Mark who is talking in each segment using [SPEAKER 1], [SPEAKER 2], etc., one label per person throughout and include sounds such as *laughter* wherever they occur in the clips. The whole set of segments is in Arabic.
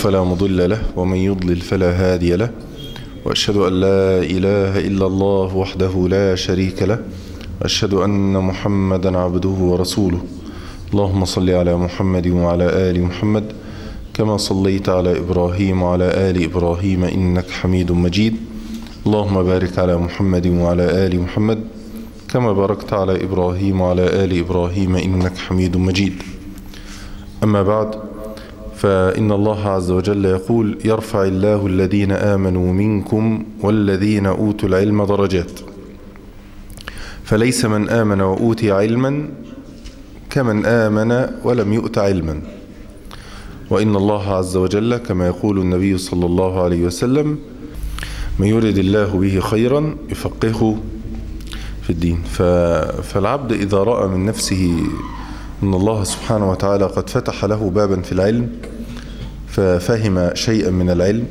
[SPEAKER 1] فلا مضل له ومن يضلل فلا هادي له. وأشهد أن لا إله إلا الله وحده لا شريك له. وأشهد أن محمدا عبده ورسوله. اللهم صل على محمد وعلى آل محمد كما صليت على إبراهيم وعلى آل إبراهيم إنك حميد مجيد. اللهم بارك على محمد وعلى آل محمد كما باركت على إبراهيم وعلى آل إبراهيم إنك حميد مجيد. أما بعد فإن الله عز وجل يقول يرفع الله الذين آمنوا منكم والذين أوتوا العلم درجات. فليس من آمن وأوتي علما كمن آمن ولم يؤت علما. وإن الله عز وجل كما يقول النبي صلى الله عليه وسلم من يرد الله به خيرا يفقهه في الدين. فالعبد إذا رأى من نفسه أن الله سبحانه وتعالى قد فتح له بابا في العلم ففهم شيئا من العلم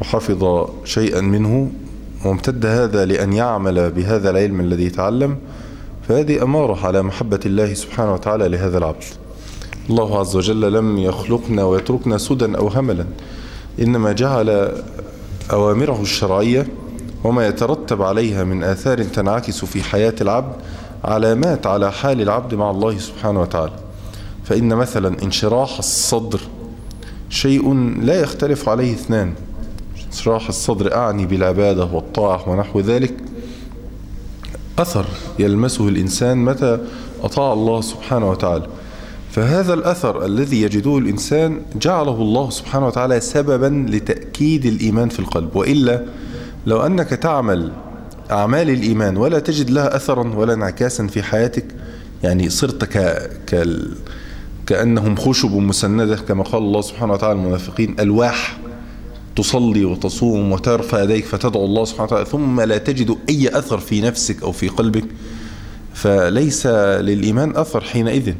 [SPEAKER 1] وحفظ شيئا منه وامتد هذا لأن يعمل بهذا العلم الذي تعلم فهذه أمارة على محبة الله سبحانه وتعالى لهذا العبد. الله عز وجل لم يخلقنا ويتركنا سدى أو هملا إنما جعل أوامره الشرعية وما يترتب عليها من آثار تنعكس في حياة العبد علامات على حال العبد مع الله سبحانه وتعالى. فإن مثلا انشراح الصدر شيء لا يختلف عليه اثنان. انشراح الصدر أعني بالعبادة والطاعة ونحو ذلك. أثر يلمسه الإنسان متى أطاع الله سبحانه وتعالى. فهذا الأثر الذي يجده الإنسان جعله الله سبحانه وتعالى سببا لتأكيد الإيمان في القلب. وإلا لو أنك تعمل أعمال الإيمان ولا تجد لها أثرا ولا انعكاسا في حياتك. يعني صرت ك... ك... كأنهم خشب مسندة كما قال الله سبحانه وتعالى المنافقين ألواح تصلي وتصوم وترفع يديك فتدعو الله سبحانه وتعالى ثم لا تجد أي أثر في نفسك أو في قلبك. فليس للإيمان أثر حينئذ.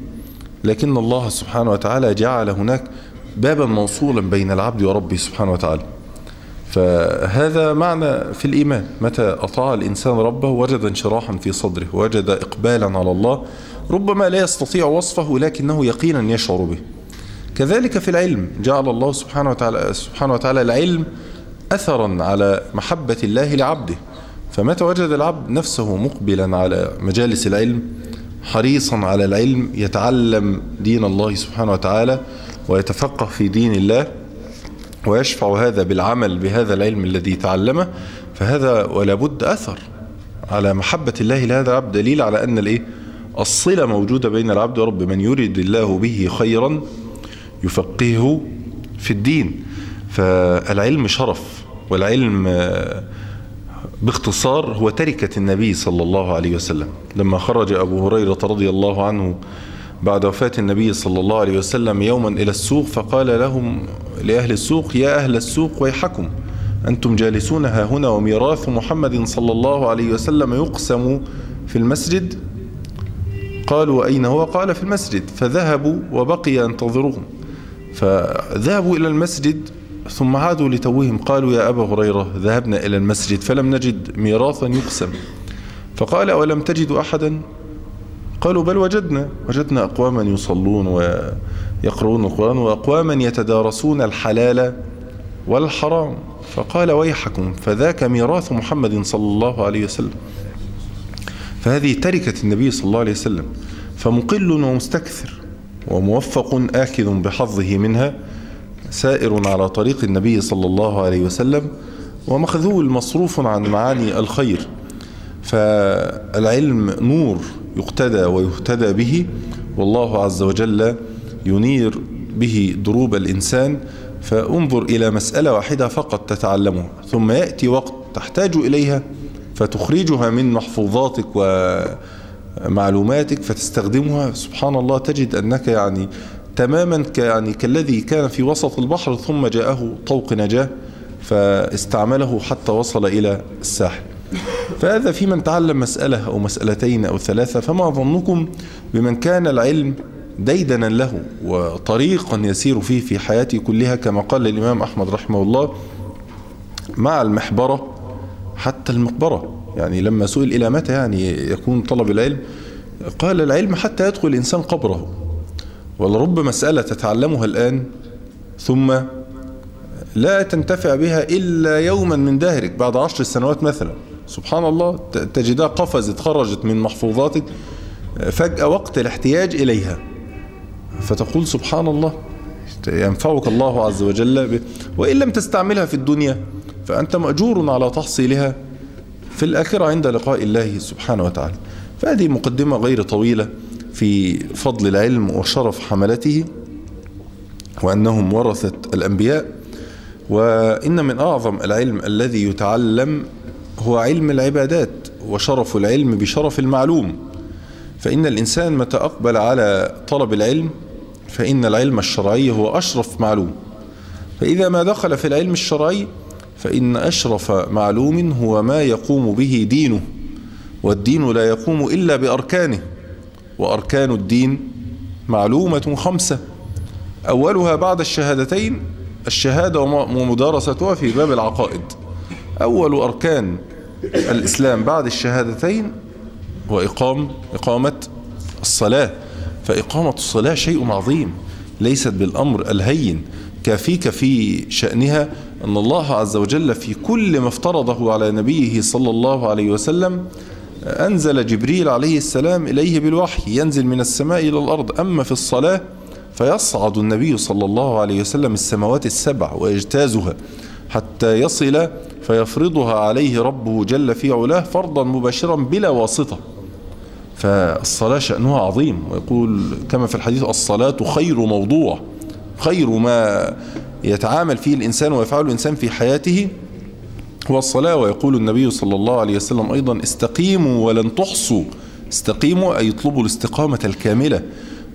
[SPEAKER 1] لكن الله سبحانه وتعالى جعل هناك بابا موصولا بين العبد وربه سبحانه وتعالى. فهذا معنى في الإيمان. متى أطاع الإنسان ربه وجد انشراحا في صدره وجد إقبالا على الله ربما لا يستطيع وصفه لكنه يقينا يشعر به. كذلك في العلم جعل الله سبحانه وتعالى, سبحانه وتعالى العلم أثرا على محبة الله لعبده. فمتى وجد العبد نفسه مقبلا على مجالس العلم حريصا على العلم يتعلم دين الله سبحانه وتعالى ويتفقه في دين الله ويشفع هذا بالعمل بهذا العلم الذي تعلمه فهذا ولا بد أثر على محبة الله لهذا العبد. دليل على أن الإيه؟ الصلة موجودة بين العبد ورب من يريد الله به خيرا يفقهه في الدين. فالعلم شرف والعلم باختصار هو تركة النبي صلى الله عليه وسلم. لما خرج أبو هريرة رضي الله عنه بعد وفاة النبي صلى الله عليه وسلم يوما إلى السوق فقال لهم لأهل السوق يا أهل السوق ويحكم. أنتم جالسون ها هنا وميراث محمد صلى الله عليه وسلم يقسم في المسجد. قالوا أين هو؟ قال في المسجد. فذهبوا وبقي ينتظرهم. فذهبوا إلى المسجد ثم عادوا لتوهم. قالوا يا أبا هريرة ذهبنا إلى المسجد فلم نجد ميراثا يقسم. فقال أولم تجدوا أحدا؟ قالوا بل وجدنا وجدنا أقواما يصلون ويقرؤون القرآن وأقواما يتدارسون الحلال والحرام. فقال ويحكم فذاك ميراث محمد صلى الله عليه وسلم. فهذه تركة النبي صلى الله عليه وسلم. فمقل ومستكثر وموفق آكذ بحظه منها سائر على طريق النبي صلى الله عليه وسلم ومخذول مصروف عن معاني الخير. فالعلم نور يقتدى ويهتدى به والله عز وجل ينير به دروب الإنسان فانظر إلى مسألة واحدة فقط تتعلمها ثم يأتي وقت تحتاج إليها فتخرجها من محفوظاتك ومعلوماتك فتستخدمها. سبحان الله تجد أنك يعني تماما يعني كالذي كان في وسط البحر ثم جاءه طوق نجاة فاستعمله حتى وصل إلى الساحل. فهذا في من تعلم مسألة أو مسألتين أو ثلاثة فما ظنكم بمن كان العلم ديدنا له وطريقا يسير فيه في حياته كلها كما قال الإمام أحمد رحمه الله مع المحبرة حتى المقبرة. يعني لما سئل إلى متى يعني يكون طلب العلم؟ قال العلم حتى يدخل الإنسان قبره. ولرب مسألة تتعلمها الآن ثم لا تنتفع بها إلا يوما من دهرك بعد عشر سنوات مثلا. سبحان الله تجدها قفزت خرجت من محفوظاتك فجأة وقت الاحتياج إليها فتقول سبحان الله ينفعك الله عز وجل. وإن لم تستعملها في الدنيا فأنت مأجور على تحصيلها في الآخرة عند لقاء الله سبحانه وتعالى فهذه مقدمة غير طويلة في فضل العلم وشرف حملته وأنهم ورثة الأنبياء وإن من أعظم العلم الذي يتعلم هو علم العبادات وشرف العلم بشرف المعلوم. فإن الإنسان متى أقبل على طلب العلم فإن العلم الشرعي هو أشرف معلوم. فإذا ما دخل في العلم الشرعي فإن أشرف معلوم هو ما يقوم به دينه. والدين لا يقوم إلا بأركانه. وأركان الدين معلومة خمسة. أولها بعد الشهادتين الشهادة ومدارستها في باب العقائد. أول أركان الإسلام بعد الشهادتين وإقام إقامة الصلاة. فإقامة الصلاة شيء عظيم ليست بالأمر الهين. كافيك في شأنها أن الله عز وجل في كل ما افترضه على نبيه صلى الله عليه وسلم أنزل جبريل عليه السلام إليه بالوحي ينزل من السماء إلى الأرض. أما في الصلاة فيصعد النبي صلى الله عليه وسلم السماوات السبع ويجتازها. حتى يصل فيفرضها عليه ربه جل في علاه فرضا مباشرا بلا واسطة. فالصلاة شأنها عظيم. ويقول كما في الحديث الصلاة خير موضوع خير ما يتعامل فيه الإنسان ويفعله الإنسان في حياته. هو الصلاة ويقول النبي صلى الله عليه وسلم أيضا استقيموا ولن تحصوا. استقيموا أي يطلبوا الاستقامة الكاملة.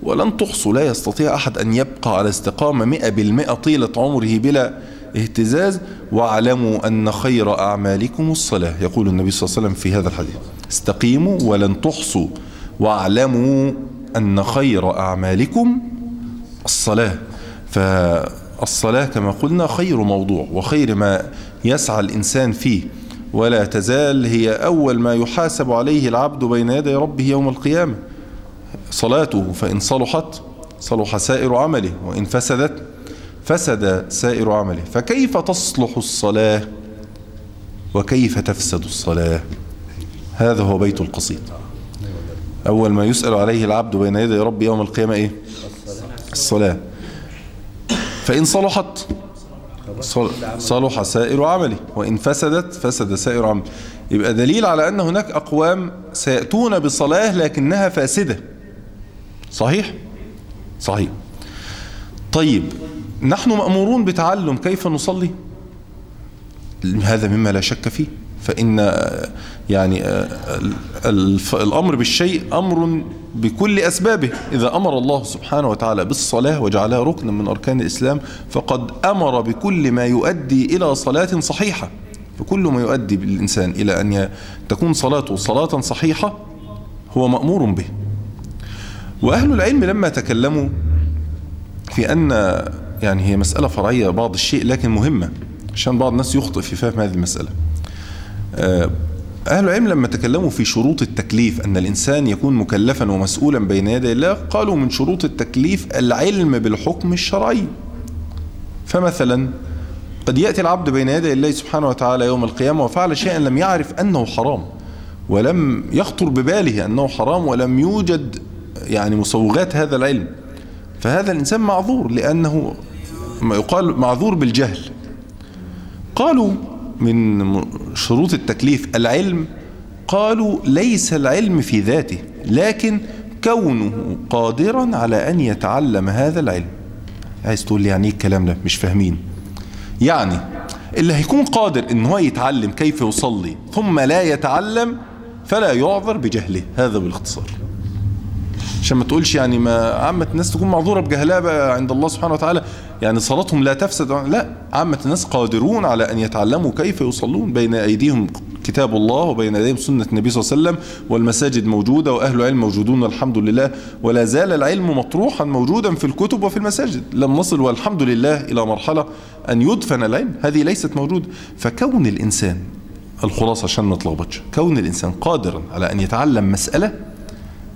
[SPEAKER 1] ولن تحصوا لا يستطيع أحد أن يبقى على استقامة مئة بالمئة طيلة عمره بلا اهتزاز واعلموا أن خير أعمالكم الصلاة. يقول النبي صلى الله عليه وسلم في هذا الحديث. استقيموا ولن تحصوا. واعلموا أن خير أعمالكم الصلاة. فالصلاة كما قلنا خير موضوع وخير ما يسعى الإنسان فيه. ولا تزال هي أول ما يحاسب عليه العبد بين يدي ربه يوم القيامة. صلاته فإن صلحت صلح سائر عمله. وإن فسدت فسد سائر عمله. فكيف تصلح الصلاة؟ وكيف تفسد الصلاة؟ هذا هو بيت القصيد. أول ما يسأل عليه العبد بين يدي رب يوم القيامة إيه؟ الصلاة. فإن صلحت صلح سائر عمله. وإن فسدت فسد سائر عمله. يبقى دليل على أن هناك أقوام سيأتون بصلاة لكنها فاسدة. صحيح؟ صحيح. طيب نحن مأمورون بتعلم كيف نصلي. هذا مما لا شك فيه. فإن يعني الأمر بالشيء أمر بكل أسبابه. إذا أمر الله سبحانه وتعالى بالصلاة وجعلها ركنا من أركان الإسلام فقد أمر بكل ما يؤدي إلى صلاة صحيحة. فكل ما يؤدي بالإنسان إلى أن تكون صلاته صلاة صحيحة هو مأمور به. وأهل العلم لما تكلموا في أن يعني هي مسألة فرعية بعض الشيء لكن مهمة عشان بعض الناس يخطئ في فهم هذه المسألة. أهل العلم لما تكلموا في شروط التكليف أن الإنسان يكون مكلفا ومسؤولا بين يدي الله قالوا من شروط التكليف العلم بالحكم الشرعي. فمثلا قد يأتي العبد بين يدي الله سبحانه وتعالى يوم القيامة وفعل شيئا لم يعرف أنه حرام ولم يخطر بباله أنه حرام ولم يوجد يعني مصوغات هذا العلم. فهذا الإنسان معذور لأنه ما يقال معذور بالجهل. قالوا من شروط التكليف العلم قالوا ليس العلم في ذاته لكن كونه قادرا على أن يتعلم هذا العلم. عايز تقول لي يعني إيه الكلام ده؟ مش فاهمين. يعني اللي هيكون قادر إن هو يتعلم كيف يصلي ثم لا يتعلم فلا يعذر بجهله. هذا بالاختصار. عشان ما تقولش يعني ما عامة الناس تكون معذورة بجهلها عند الله سبحانه وتعالى. يعني صلاتهم لا تفسد. لا عامة الناس قادرون على أن يتعلموا كيف يصلون بين أيديهم كتاب الله وبين أيديهم سنة النبي صلى الله عليه وسلم والمساجد موجودة وأهل العلم موجودون الحمد لله. ولا زال العلم مطروحا موجودا في الكتب وفي المساجد. لم نصل والحمد لله إلى مرحلة أن يدفن العلم. هذه ليست موجودة فكون الإنسان الخلاصة عشان ما نتلخبطش كون الإنسان قادرا على أن يتعلم مسألة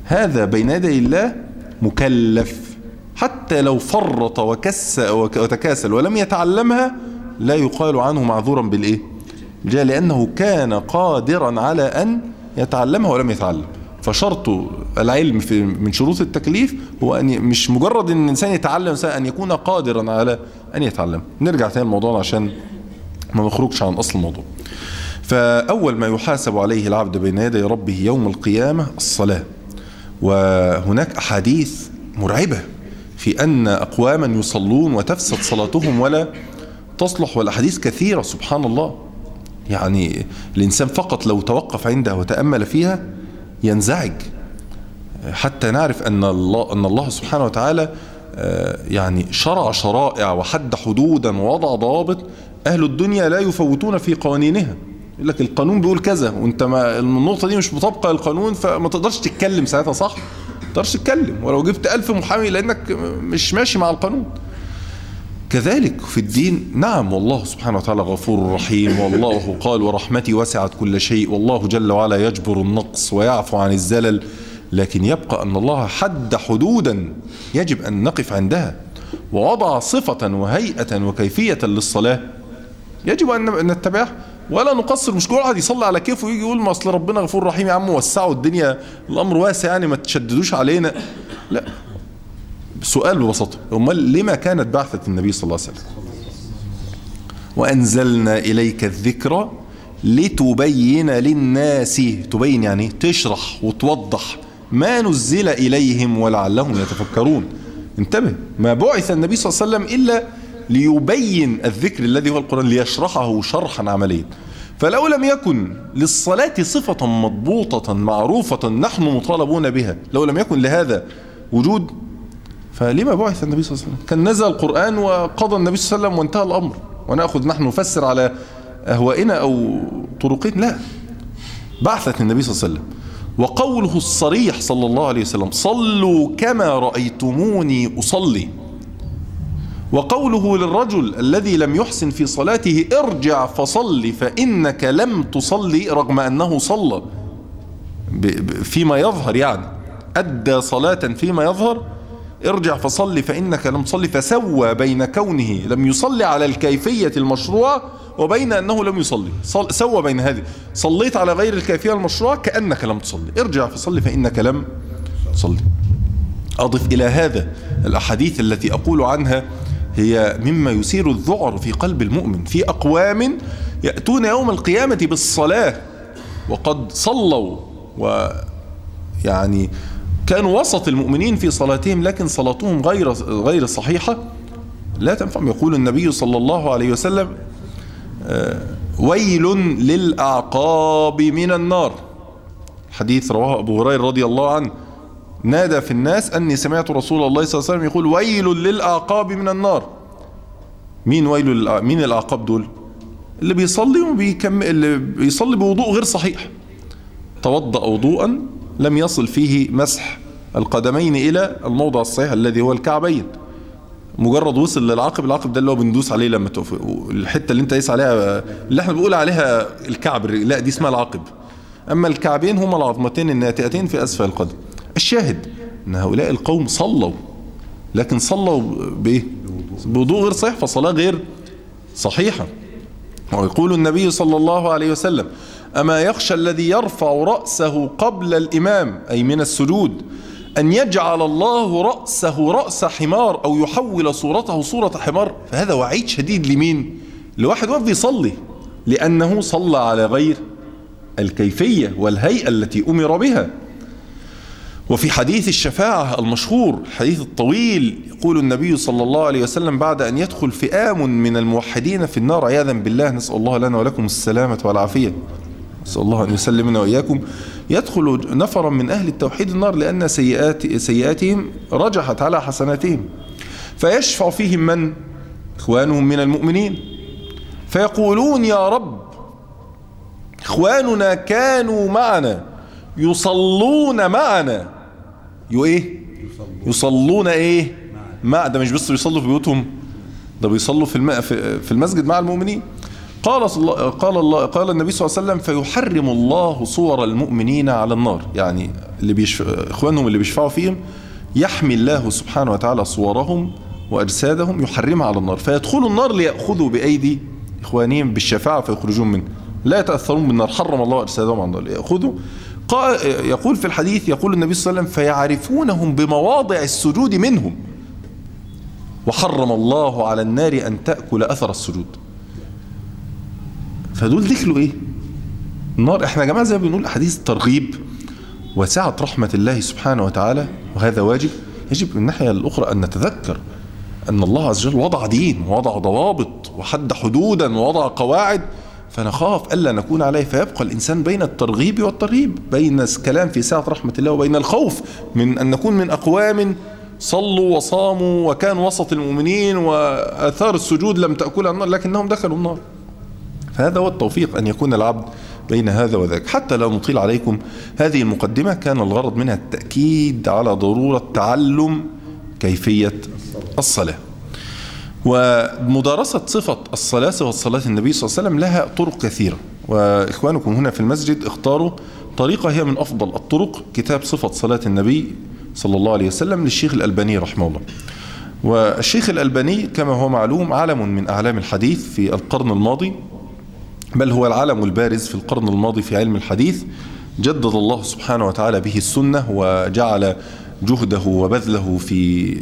[SPEAKER 1] هذا بين يدي الله مكلف. حتى لو فرط وكس وتكاسل ولم يتعلمها لا يقال عنه معذورا بالإيه؟ بالجهل لأنه كان قادرا على أن يتعلمها ولم يتعلم. فشرط العلم في من شروط التكليف هو أن مش مجرد أن الإنسان يتعلم أن يكون قادرا على أن يتعلم. نرجع تاني الموضوع عشان ما نخرجش عن أصل الموضوع. فأول ما يحاسب عليه العبد بين يدي ربه يوم القيامة الصلاة. وهناك أحاديث مرعبة في أن أقواما يصلون وتفسد صلاتهم ولا تصلح والأحاديث كثيرة سبحان الله. يعني الإنسان فقط لو توقف عندها وتأمل فيها ينزعج. حتى نعرف أن الله, أن الله سبحانه وتعالى يعني شرع شرائع وحد حدودا ووضع ضوابط أهل الدنيا لا يفوتون في قوانينها. يقول لك القانون بيقول كذا وانت ما النقطة دي مش مطابقة للقانون فما تقدرش تتكلم ساعتها صح؟ ما تقدرش تتكلم ولو جبت ألف محامي لأنك مش ماشي مع القانون. كذلك في الدين نعم والله سبحانه وتعالى غفور رحيم والله قال ورحمتي وسعت كل شيء والله جل وعلا يجبر النقص ويعفو عن الزلل لكن يبقى أن الله حد حدودا يجب أن نقف عندها ووضع صفة وهيئة وكيفية للصلاة يجب أن نتبعها. ولا نقصر مش كل واحد يصلي على كيفه ويجي يقول ما أصل ربنا غفور رحيم يا عم وسعوا الدنيا الأمر واسع يعني ما تشددوش علينا. لا. سؤال ببساطة أمال لما كانت بعثة النبي صلى الله عليه وسلم؟ وأنزلنا إليك الذكر لتبين للناس تبين يعني تشرح وتوضح ما نزل إليهم ولعلهم يتفكرون. انتبه ما بعث النبي صلى الله عليه وسلم إلا ليبين الذكر الذي هو القرآن ليشرحه شرحا عمليا. فلو لم يكن للصلاة صفة مضبوطة معروفة نحن مطالبون بها لو لم يكن لهذا وجود فلما بعث النبي صلى الله عليه وسلم؟ كان نزل القرآن وقضى النبي صلى الله عليه وسلم وانتهى الأمر. ونأخذ نحن نفسر على أهوائنا أو طرقين؟ لا. بعثت النبي صلى الله عليه وسلم. وقوله الصريح صلى الله عليه وسلم صلوا كما رأيتموني أصلي. وقوله للرجل الذي لم يحسن في صلاته ارجع فصل فإنك لم تصلي رغم أنه صلى. فيما يظهر يعني أدى صلاة فيما يظهر ارجع فصل فإنك لم تصلي فسوى بين كونه لم يصلي على الكيفية المشروعة وبين أنه لم يصلي. سوى بين هذه. صليت على غير الكيفية المشروعة كأنك لم تصلي. ارجع فصل فإنك لم تصلي. أضف إلى هذا الأحاديث التي أقول عنها هي مما يثير الذعر في قلب المؤمن في أقوام يأتون يوم القيامة بالصلاة وقد صلوا ويعني كانوا وسط المؤمنين في صلاتهم لكن صلاتهم غير غير صحيحة. لا تنفع يقول النبي صلى الله عليه وسلم ويل للأعقاب من النار. حديث رواه أبو هريرة رضي الله عنه. نادى في الناس أني سمعت رسول الله صلى الله عليه وسلم يقول ويل للأعقاب من النار. مين ويل. مين الأعقاب دول؟ اللي بيصلي وبيكمل اللي بيصلي بوضوء غير صحيح. توضأ وضوءا لم يصل فيه مسح القدمين إلى الموضع الصحيح الذي هو الكعبين. مجرد وصل للعقب العقب ده اللي هو بندوس عليه لما تقف الحتة اللي انت قايس عليها اللي إحنا بنقول عليها الكعب لا دي اسمها العقب. أما الكعبين هما العظمتين الناتئتين في أسفل القدم. الشاهد إن هؤلاء القوم صلوا لكن صلوا بإيه؟ بوضوء غير صحيح فصلاة غير صحيحة. ويقول النبي صلى الله عليه وسلم أما يخشى الذي يرفع رأسه قبل الإمام أي من السجود أن يجعل الله رأسه رأس حمار أو يحول صورته صورة حمار فهذا وعيد شديد لمين؟ لواحد واقف يصلي لأنه صلى على غير الكيفية والهيئة التي أمر بها. وفي حديث الشفاعة المشهور الحديث الطويل يقول النبي صلى الله عليه وسلم بعد أن يدخل فئام من الموحدين في النار عياذا بالله نسأل الله لنا ولكم السلامة والعافية. نسأل الله أن يسلمنا وإياكم. يدخل نفرا من أهل التوحيد النار لأن سيئات سيئاتهم رجحت على حسناتهم. فيشفع فيهم من؟ إخوانهم من المؤمنين. فيقولون يا رب إخواننا كانوا معنا يصلون معنا. يو إيه؟ يصلون. إيه؟ مع ده مش بس بيصلوا في بيوتهم ده بيصلوا في الم... في المسجد مع المؤمنين. قال صل... قال الله قال النبي صلى الله عليه وسلم فيحرم الله صور المؤمنين على النار. يعني اللي بيشف... إخوانهم اللي بيشفعوا فيهم يحمي الله سبحانه وتعالى صورهم وأجسادهم يحرمها على النار. فيدخلوا النار ليأخذوا بأيدي إخوانهم بالشفاعة فيخرجون منه. لا يتأثرون بالنار حرم الله أجسادهم على النار ليأخذوا يقول في الحديث يقول النبي صلى الله عليه وسلم فيعرفونهم بمواضع السجود منهم. وحرم الله على النار أن تأكل أثر السجود. فدول دخلوا إيه؟ النار. إحنا يا جماعة زي ما بنقول أحاديث ترغيب وسعة رحمة الله سبحانه وتعالى وهذا واجب. يجب من الناحية الأخرى أن نتذكر أن الله عز وجل وضع دين ووضع ضوابط وحد حدودا ووضع قواعد. فنخاف ألا نكون عليه فيبقى الإنسان بين الترغيب والترهيب بين الكلام في سعة رحمة الله وبين الخوف من أن نكون من أقوام صلوا وصاموا وكانوا وسط المؤمنين وآثار السجود لم تأكلها النار لكنهم دخلوا النار. فهذا هو التوفيق أن يكون العبد بين هذا وذاك. حتى لا نطيل عليكم هذه المقدمة كان الغرض منها التأكيد على ضرورة تعلم كيفية الصلاة. ومدارسة صفة الصلاة صفة صلاة النبي صلى الله عليه وسلم لها طرق كثيرة. وإخوانكم هنا في المسجد اختاروا طريقة هي من أفضل الطرق كتاب صفة صلاة النبي صلى الله عليه وسلم للشيخ الألباني رحمه الله. والشيخ الألباني كما هو معلوم علم من أعلام الحديث في القرن الماضي بل هو العلم البارز في القرن الماضي في علم الحديث جدد الله سبحانه وتعالى به السنة وجعل جهده وبذله في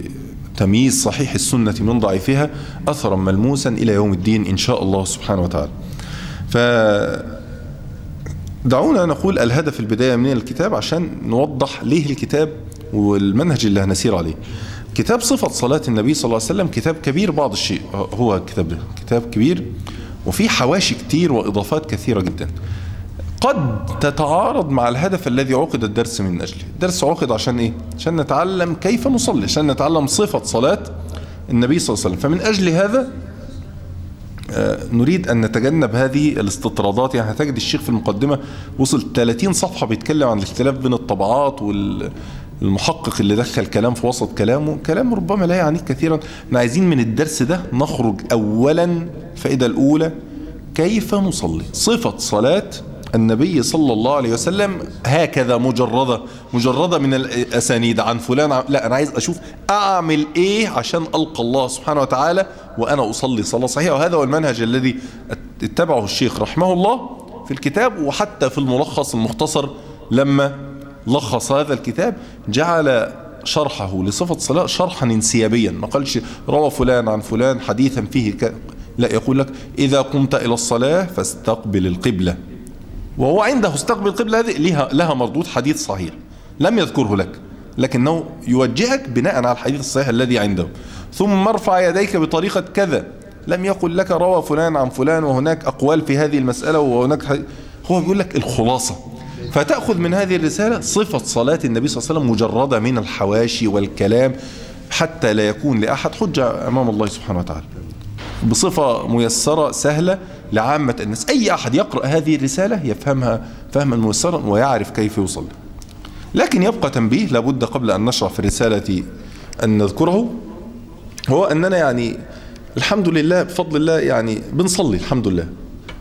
[SPEAKER 1] تمييز صحيح السنة من ضعيفها أثرا ملموسا إلى يوم الدين إن شاء الله سبحانه وتعالى. ف دعونا نقول الهدف البداية من الكتاب عشان نوضح ليه الكتاب والمنهج اللي هنسير عليه. كتاب صفة صلاة النبي صلى الله عليه وسلم كتاب كبير بعض الشيء هو كتاب ده كتاب كبير وفيه حواشي كتير وإضافات كثيرة جدا. قد تتعارض مع الهدف الذي عقد الدرس من أجله. الدرس عقد عشان إيه؟ عشان نتعلم كيف نصلي عشان نتعلم صفة صلاة النبي صلى الله عليه وسلم. فمن أجل هذا نريد أن نتجنب هذه الاستطرادات. يعني هتجد الشيخ في المقدمة وصل 30 صفحة بيتكلم عن الاختلاف بين الطبعات والمحقق اللي دخل كلام في وسط كلامه. كلام ربما لا يعنيه كثيرا. إحنا عايزين من الدرس ده نخرج أولا الفائدة الأولى كيف نصلي؟ صفة صلاة النبي صلى الله عليه وسلم هكذا مجردة مجردة من الأسانيد عن فلان لا أنا عايز أشوف أعمل إيه عشان ألقى الله سبحانه وتعالى وأنا أصلي صلاة صحيحة. وهذا هو المنهج الذي اتبعه الشيخ رحمه الله في الكتاب وحتى في الملخص المختصر لما لخص هذا الكتاب جعل شرحه لصفة الصلاة شرحا انسيابيا. ما قالش روى فلان عن فلان حديثا فيه ك... لا يقول لك إذا قمت إلى الصلاة فاستقبل القبلة. وهو عنده استقبل القبلة هذه لها, مردود حديث صحيح. لم يذكره لك لكنه يوجهك بناء على الحديث الصحيح الذي عنده. ثم ارفع يديك بطريقة كذا. لم يقل لك روى فلان عن فلان وهناك أقوال في هذه المسألة وهناك. هو بيقول لك الخلاصة. فتأخذ من هذه الرسالة صفة صلاة النبي صلى الله عليه وسلم مجردة من الحواشي والكلام حتى لا يكون لأحد حجة أمام الله سبحانه وتعالى. بصفة ميسرة سهلة لعامة الناس. أي أحد يقرأ هذه الرسالة يفهمها فهما ميسرا ويعرف كيف يصلي لكن يبقى تنبيه لابد قبل أن نشرح في الرسالة أن نذكره هو أننا يعني الحمد لله بفضل الله يعني بنصلي الحمد لله.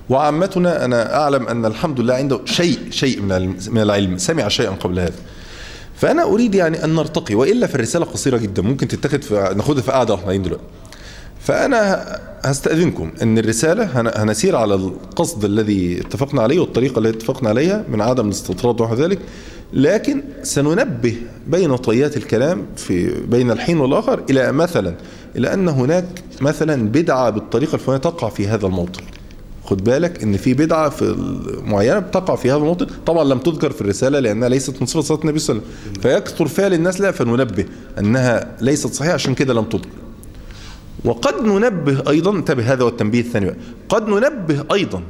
[SPEAKER 1] وعامتنا أنا أعلم أن الحمد لله عنده شيء شيء من العلم سمع شيئا قبل هذا. فأنا أريد يعني أن نرتقي وإلا في الرسالة قصيرة جدا ممكن تتخذ ناخدها في قعدة وإحنا دلوقتي. فأنا هستأذنكم أن الرسالة هنسير على القصد الذي اتفقنا عليه والطريقة التي اتفقنا عليها من عدم الاستطراد ونحو ذلك لكن سننبه بين طيات الكلام في بين الحين والآخر إلى مثلا إلى أن هناك مثلا بدعة بالطريقة الفلانية تقع في هذا الموطن. خد بالك إن في بدعة في معينة بتقع في هذا الموطن طبعا لم تذكر في الرسالة لأنها ليست من صفة النبي صلى الله عليه وسلم. فيكثر فعل الناس لا فننبه أنها ليست صحيحة عشان كده لم تذكر. وقد ننبه أيضا انتبه هذا هو التنبيه الثاني. قد ننبه أيضا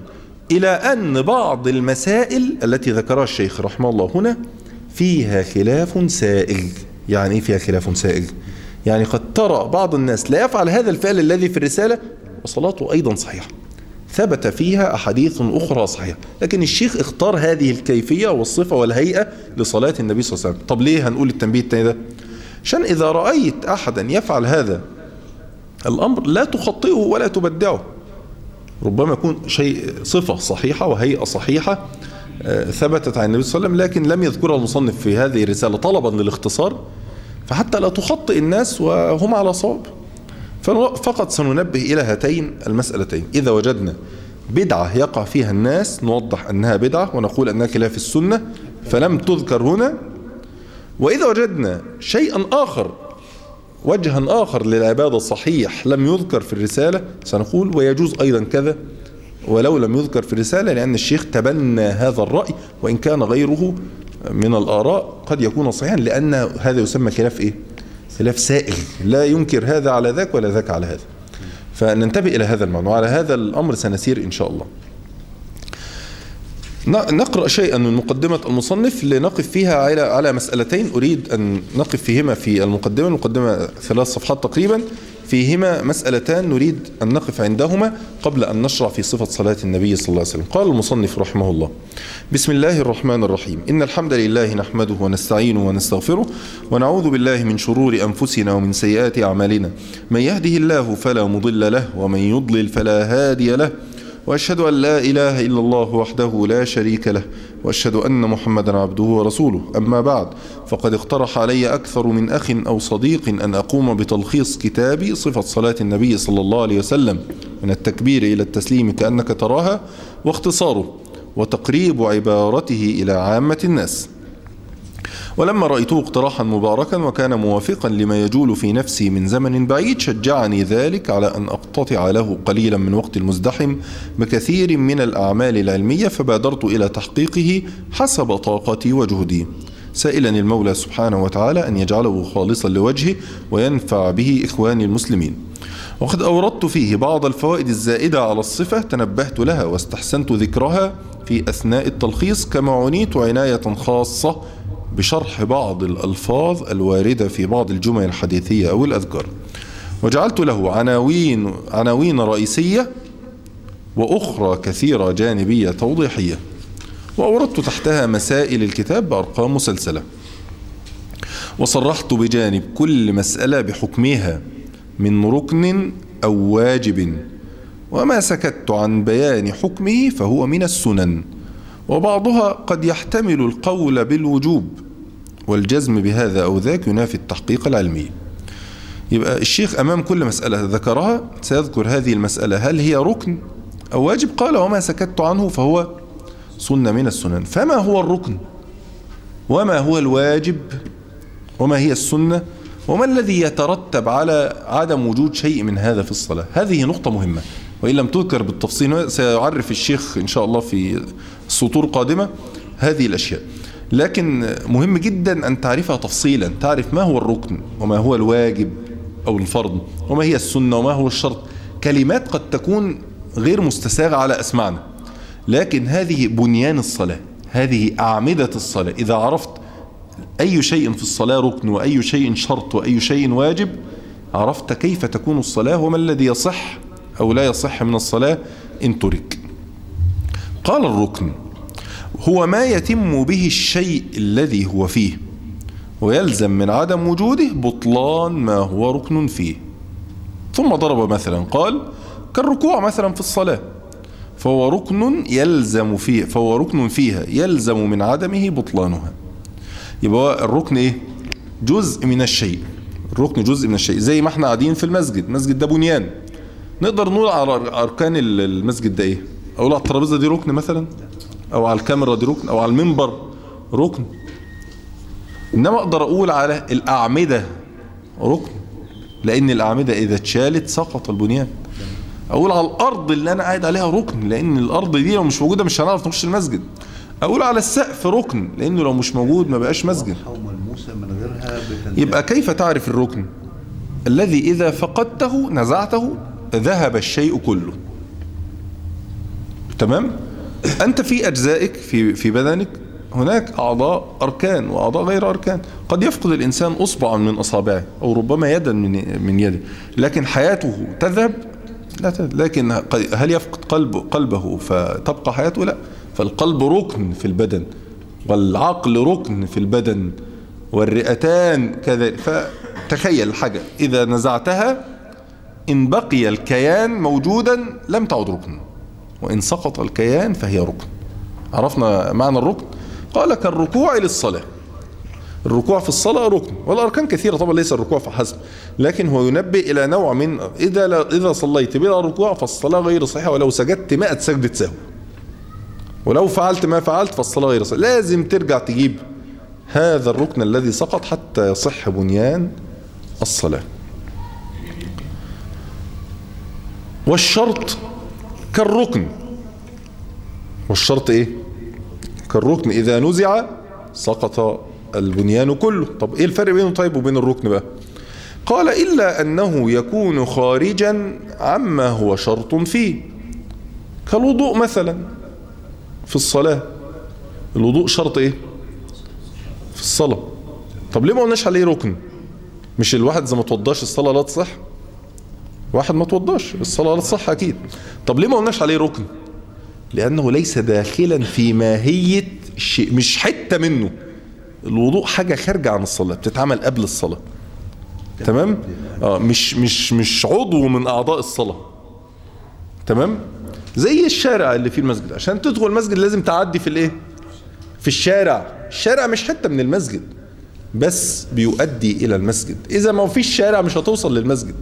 [SPEAKER 1] إلى أن بعض المسائل التي ذكرها الشيخ رحمه الله هنا فيها خلاف سائغ يعني إيه فيها خلاف سائغ يعني قد ترى بعض الناس لا يفعل هذا الفعل الذي في الرسالة وصلاته أيضا صحيحة. ثبت فيها أحاديث أخرى صحيحة. لكن الشيخ اختار هذه الكيفية والصفة والهيئة لصلاة النبي صلى الله عليه وسلم. طب ليه هنقول التنبيه الثاني ده؟ عشان إذا رأيت أحدا يفعل هذا الأمر لا تخطئه ولا تبدعه. ربما يكون شيء صفة صحيحة وهيئة صحيحة ثبتت عن النبي صلى الله عليه وسلم لكن لم يذكرها المصنف في هذه الرسالة طلبا للاختصار فحتى لا تخطئ الناس وهم على صواب. فقط سننبه إلى هاتين المسألتين. إذا وجدنا بدعة يقع فيها الناس نوضح أنها بدعة ونقول أنها خلاف السنة فلم تذكر هنا. وإذا وجدنا شيئا آخر وجها آخر للعبادة صحيح لم يذكر في الرسالة سنقول ويجوز أيضا كذا ولو لم يذكر في الرسالة لأن الشيخ تبنى هذا الرأي وإن كان غيره من الآراء قد يكون صحيحا لأن هذا يسمى خلاف إيه؟ خلاف سائل لا ينكر هذا على ذاك ولا ذاك على هذا. فننتبه إلى هذا المعنى وعلى هذا الأمر سنسير إن شاء الله. نقرأ شيئا من مقدمة المصنف لنقف فيها على على مسألتين. أريد أن نقف فيهما في المقدمة. المقدمة ثلاث صفحات تقريبا. فيهما مسألتان. نريد أن نقف عندهما قبل أن نشرع في صفة صلاة النبي صلى الله عليه وسلم. قال المصنف رحمه الله بسم الله الرحمن الرحيم. إن الحمد لله نحمده ونستعينه ونستغفره ونعوذ بالله من شرور أنفسنا ومن سيئات أعمالنا. من يهده الله فلا مضل له ومن يضلل فلا هادي له. وأشهد أن لا إله إلا الله وحده لا شريك له وأشهد أن محمدا عبده ورسوله. أما بعد فقد اقترح علي أكثر من أخ أو صديق أن أقوم بتلخيص كتابي صفة صلاة النبي صلى الله عليه وسلم من التكبير إلى التسليم كأنك تراها واختصاره وتقريب عبارته إلى عامة الناس. ولما رأيته اقتراحا مباركا وكان موافقا لما يجول في نفسي من زمن بعيد شجعني ذلك على أن أقتطع له قليلا من وقت المزدحم بكثير من الأعمال العلمية فبادرت إلى تحقيقه حسب طاقتي وجهدي. سائلا المولى سبحانه وتعالى أن يجعله خالصا لوجهه وينفع به إخواني المسلمين. وقد أوردت فيه بعض الفوائد الزائدة على الصفة تنبهت لها واستحسنت ذكرها في أثناء التلخيص كما عنيت عناية خاصة بشرح بعض الألفاظ الواردة في بعض الجمل الحديثية أو الأذكار. وجعلت له عناوين, عناوين رئيسية وأخرى كثيرة جانبية توضيحية وأوردت تحتها مسائل الكتاب بأرقام مسلسلة. وصرحت بجانب كل مسألة بحكمها من ركن أو واجب وما سكت عن بيان حكمه فهو من السنن. وبعضها قد يحتمل القول بالوجوب والجزم بهذا أو ذاك ينافي التحقيق العلمي. يبقى الشيخ أمام كل مسألة ذكرها سيذكر هذه المسألة. هل هي ركن أو واجب؟ قال وما سكت عنه فهو سنة من السنن. فما هو الركن؟ وما هو الواجب؟ وما هي السنة؟ وما الذي يترتب على عدم وجود شيء من هذا في الصلاة؟ هذه نقطة مهمة وإن لم تذكر بالتفصيل سيعرف الشيخ إن شاء الله في سطور قادمة هذه الأشياء. لكن مهم جدا أن تعرفها تفصيلا تعرف ما هو الركن وما هو الواجب أو الفرض وما هي السنة وما هو الشرط. كلمات قد تكون غير مستساغة على أسمعنا لكن هذه بنيان الصلاة هذه أعمدة الصلاة. إذا عرفت أي شيء في الصلاة ركن وأي شيء شرط وأي شيء واجب عرفت كيف تكون الصلاة وما الذي يصح أو لا يصح من الصلاة إن ترك. قال الركن هو ما يتم به الشيء الذي هو فيه ويلزم من عدم وجوده بطلان ما هو ركن فيه. ثم ضرب مثلا قال كالركوع مثلا في الصلاة فهو ركن يلزم فيه فهو ركن فيها يلزم من عدمه بطلانها. يبقى الركن إيه؟ جزء من الشيء الركن جزء من الشيء زي ما إحنا قاعدين في المسجد المسجد ده بنيان. نقدر نقول على أركان المسجد ده إيه؟ أقول على الترابيزة دي ركن مثلا؟ أو على الكاميرا دي ركن أو على المنبر ركن. إنما أقدر أقول على الأعمدة ركن لأن الأعمدة إذا اتشالت سقط البنيان. أقول على الأرض اللي أنا قاعد عليها ركن لأن الأرض دي لو مش موجودة مش هنعرف نخش المسجد. أقول على السقف ركن لأنه لو مش موجود ما بقاش مسجد. يبقى كيف تعرف الركن؟ الذي إذا فقدته نزعته ذهب الشيء كله. تمام؟ أنت في أجزائك في في بدنك هناك أعضاء أركان وأعضاء غير أركان. قد يفقد الإنسان أصبعا من أصابعه أو ربما يدا من من يده لكن حياته تذهب؟ لا تذهب. لكن هل يفقد قلب قلبه فتبقى حياته؟ لا. فالقلب ركن في البدن والعقل ركن في البدن والرئتان كذلك فتخيل حاجة إذا نزعتها إن بقي الكيان موجودا لم تعد ركن وإن سقط الكيان فهي ركن. عرفنا معنى الركن؟ قال كالركوع للصلاة. الركوع في الصلاة ركن والأركان كثيرة طبعا ليس الركوع فحسب لكن هو ينبه إلى نوع من إذا إذا صليت بلا ركوع فالصلاة غير صحيحة ولو سجدت 100 سجدة سهو. ولو فعلت ما فعلت فالصلاة غير صحيحة. لازم ترجع تجيب هذا الركن الذي سقط حتى يصح بنيان الصلاة. والشرط كالركن. والشرط إيه؟ كالركن إذا نزع سقط البنيان كله. طب إيه الفرق بينه؟ طيب وبين الركن بقى. قال إلا أنه يكون خارجا عما هو شرط فيه. كالوضوء مثلا في الصلاة. الوضوء شرط إيه؟ في الصلاة. طب ليه ما قلناش عليه ركن؟ مش الواحد إذا ما توضاش الصلاة لا تصح؟ واحد ما توضاش. الصلاة لا تصح أكيد. طب ليه ما قلناش عليه ركن؟ لأنه ليس داخلا في ماهية الشيء مش حتة منه. الوضوء حاجة خارجة عن الصلاة بتتعمل قبل الصلاة. تمام؟ آه مش مش مش عضو من أعضاء الصلاة. تمام؟ زي الشارع اللي فيه المسجد. عشان تدخل المسجد لازم تعدي في الإيه؟ في الشارع. الشارع مش حتة من المسجد بس بيؤدي إلى المسجد. إذا ما فيش شارع مش هتوصل للمسجد.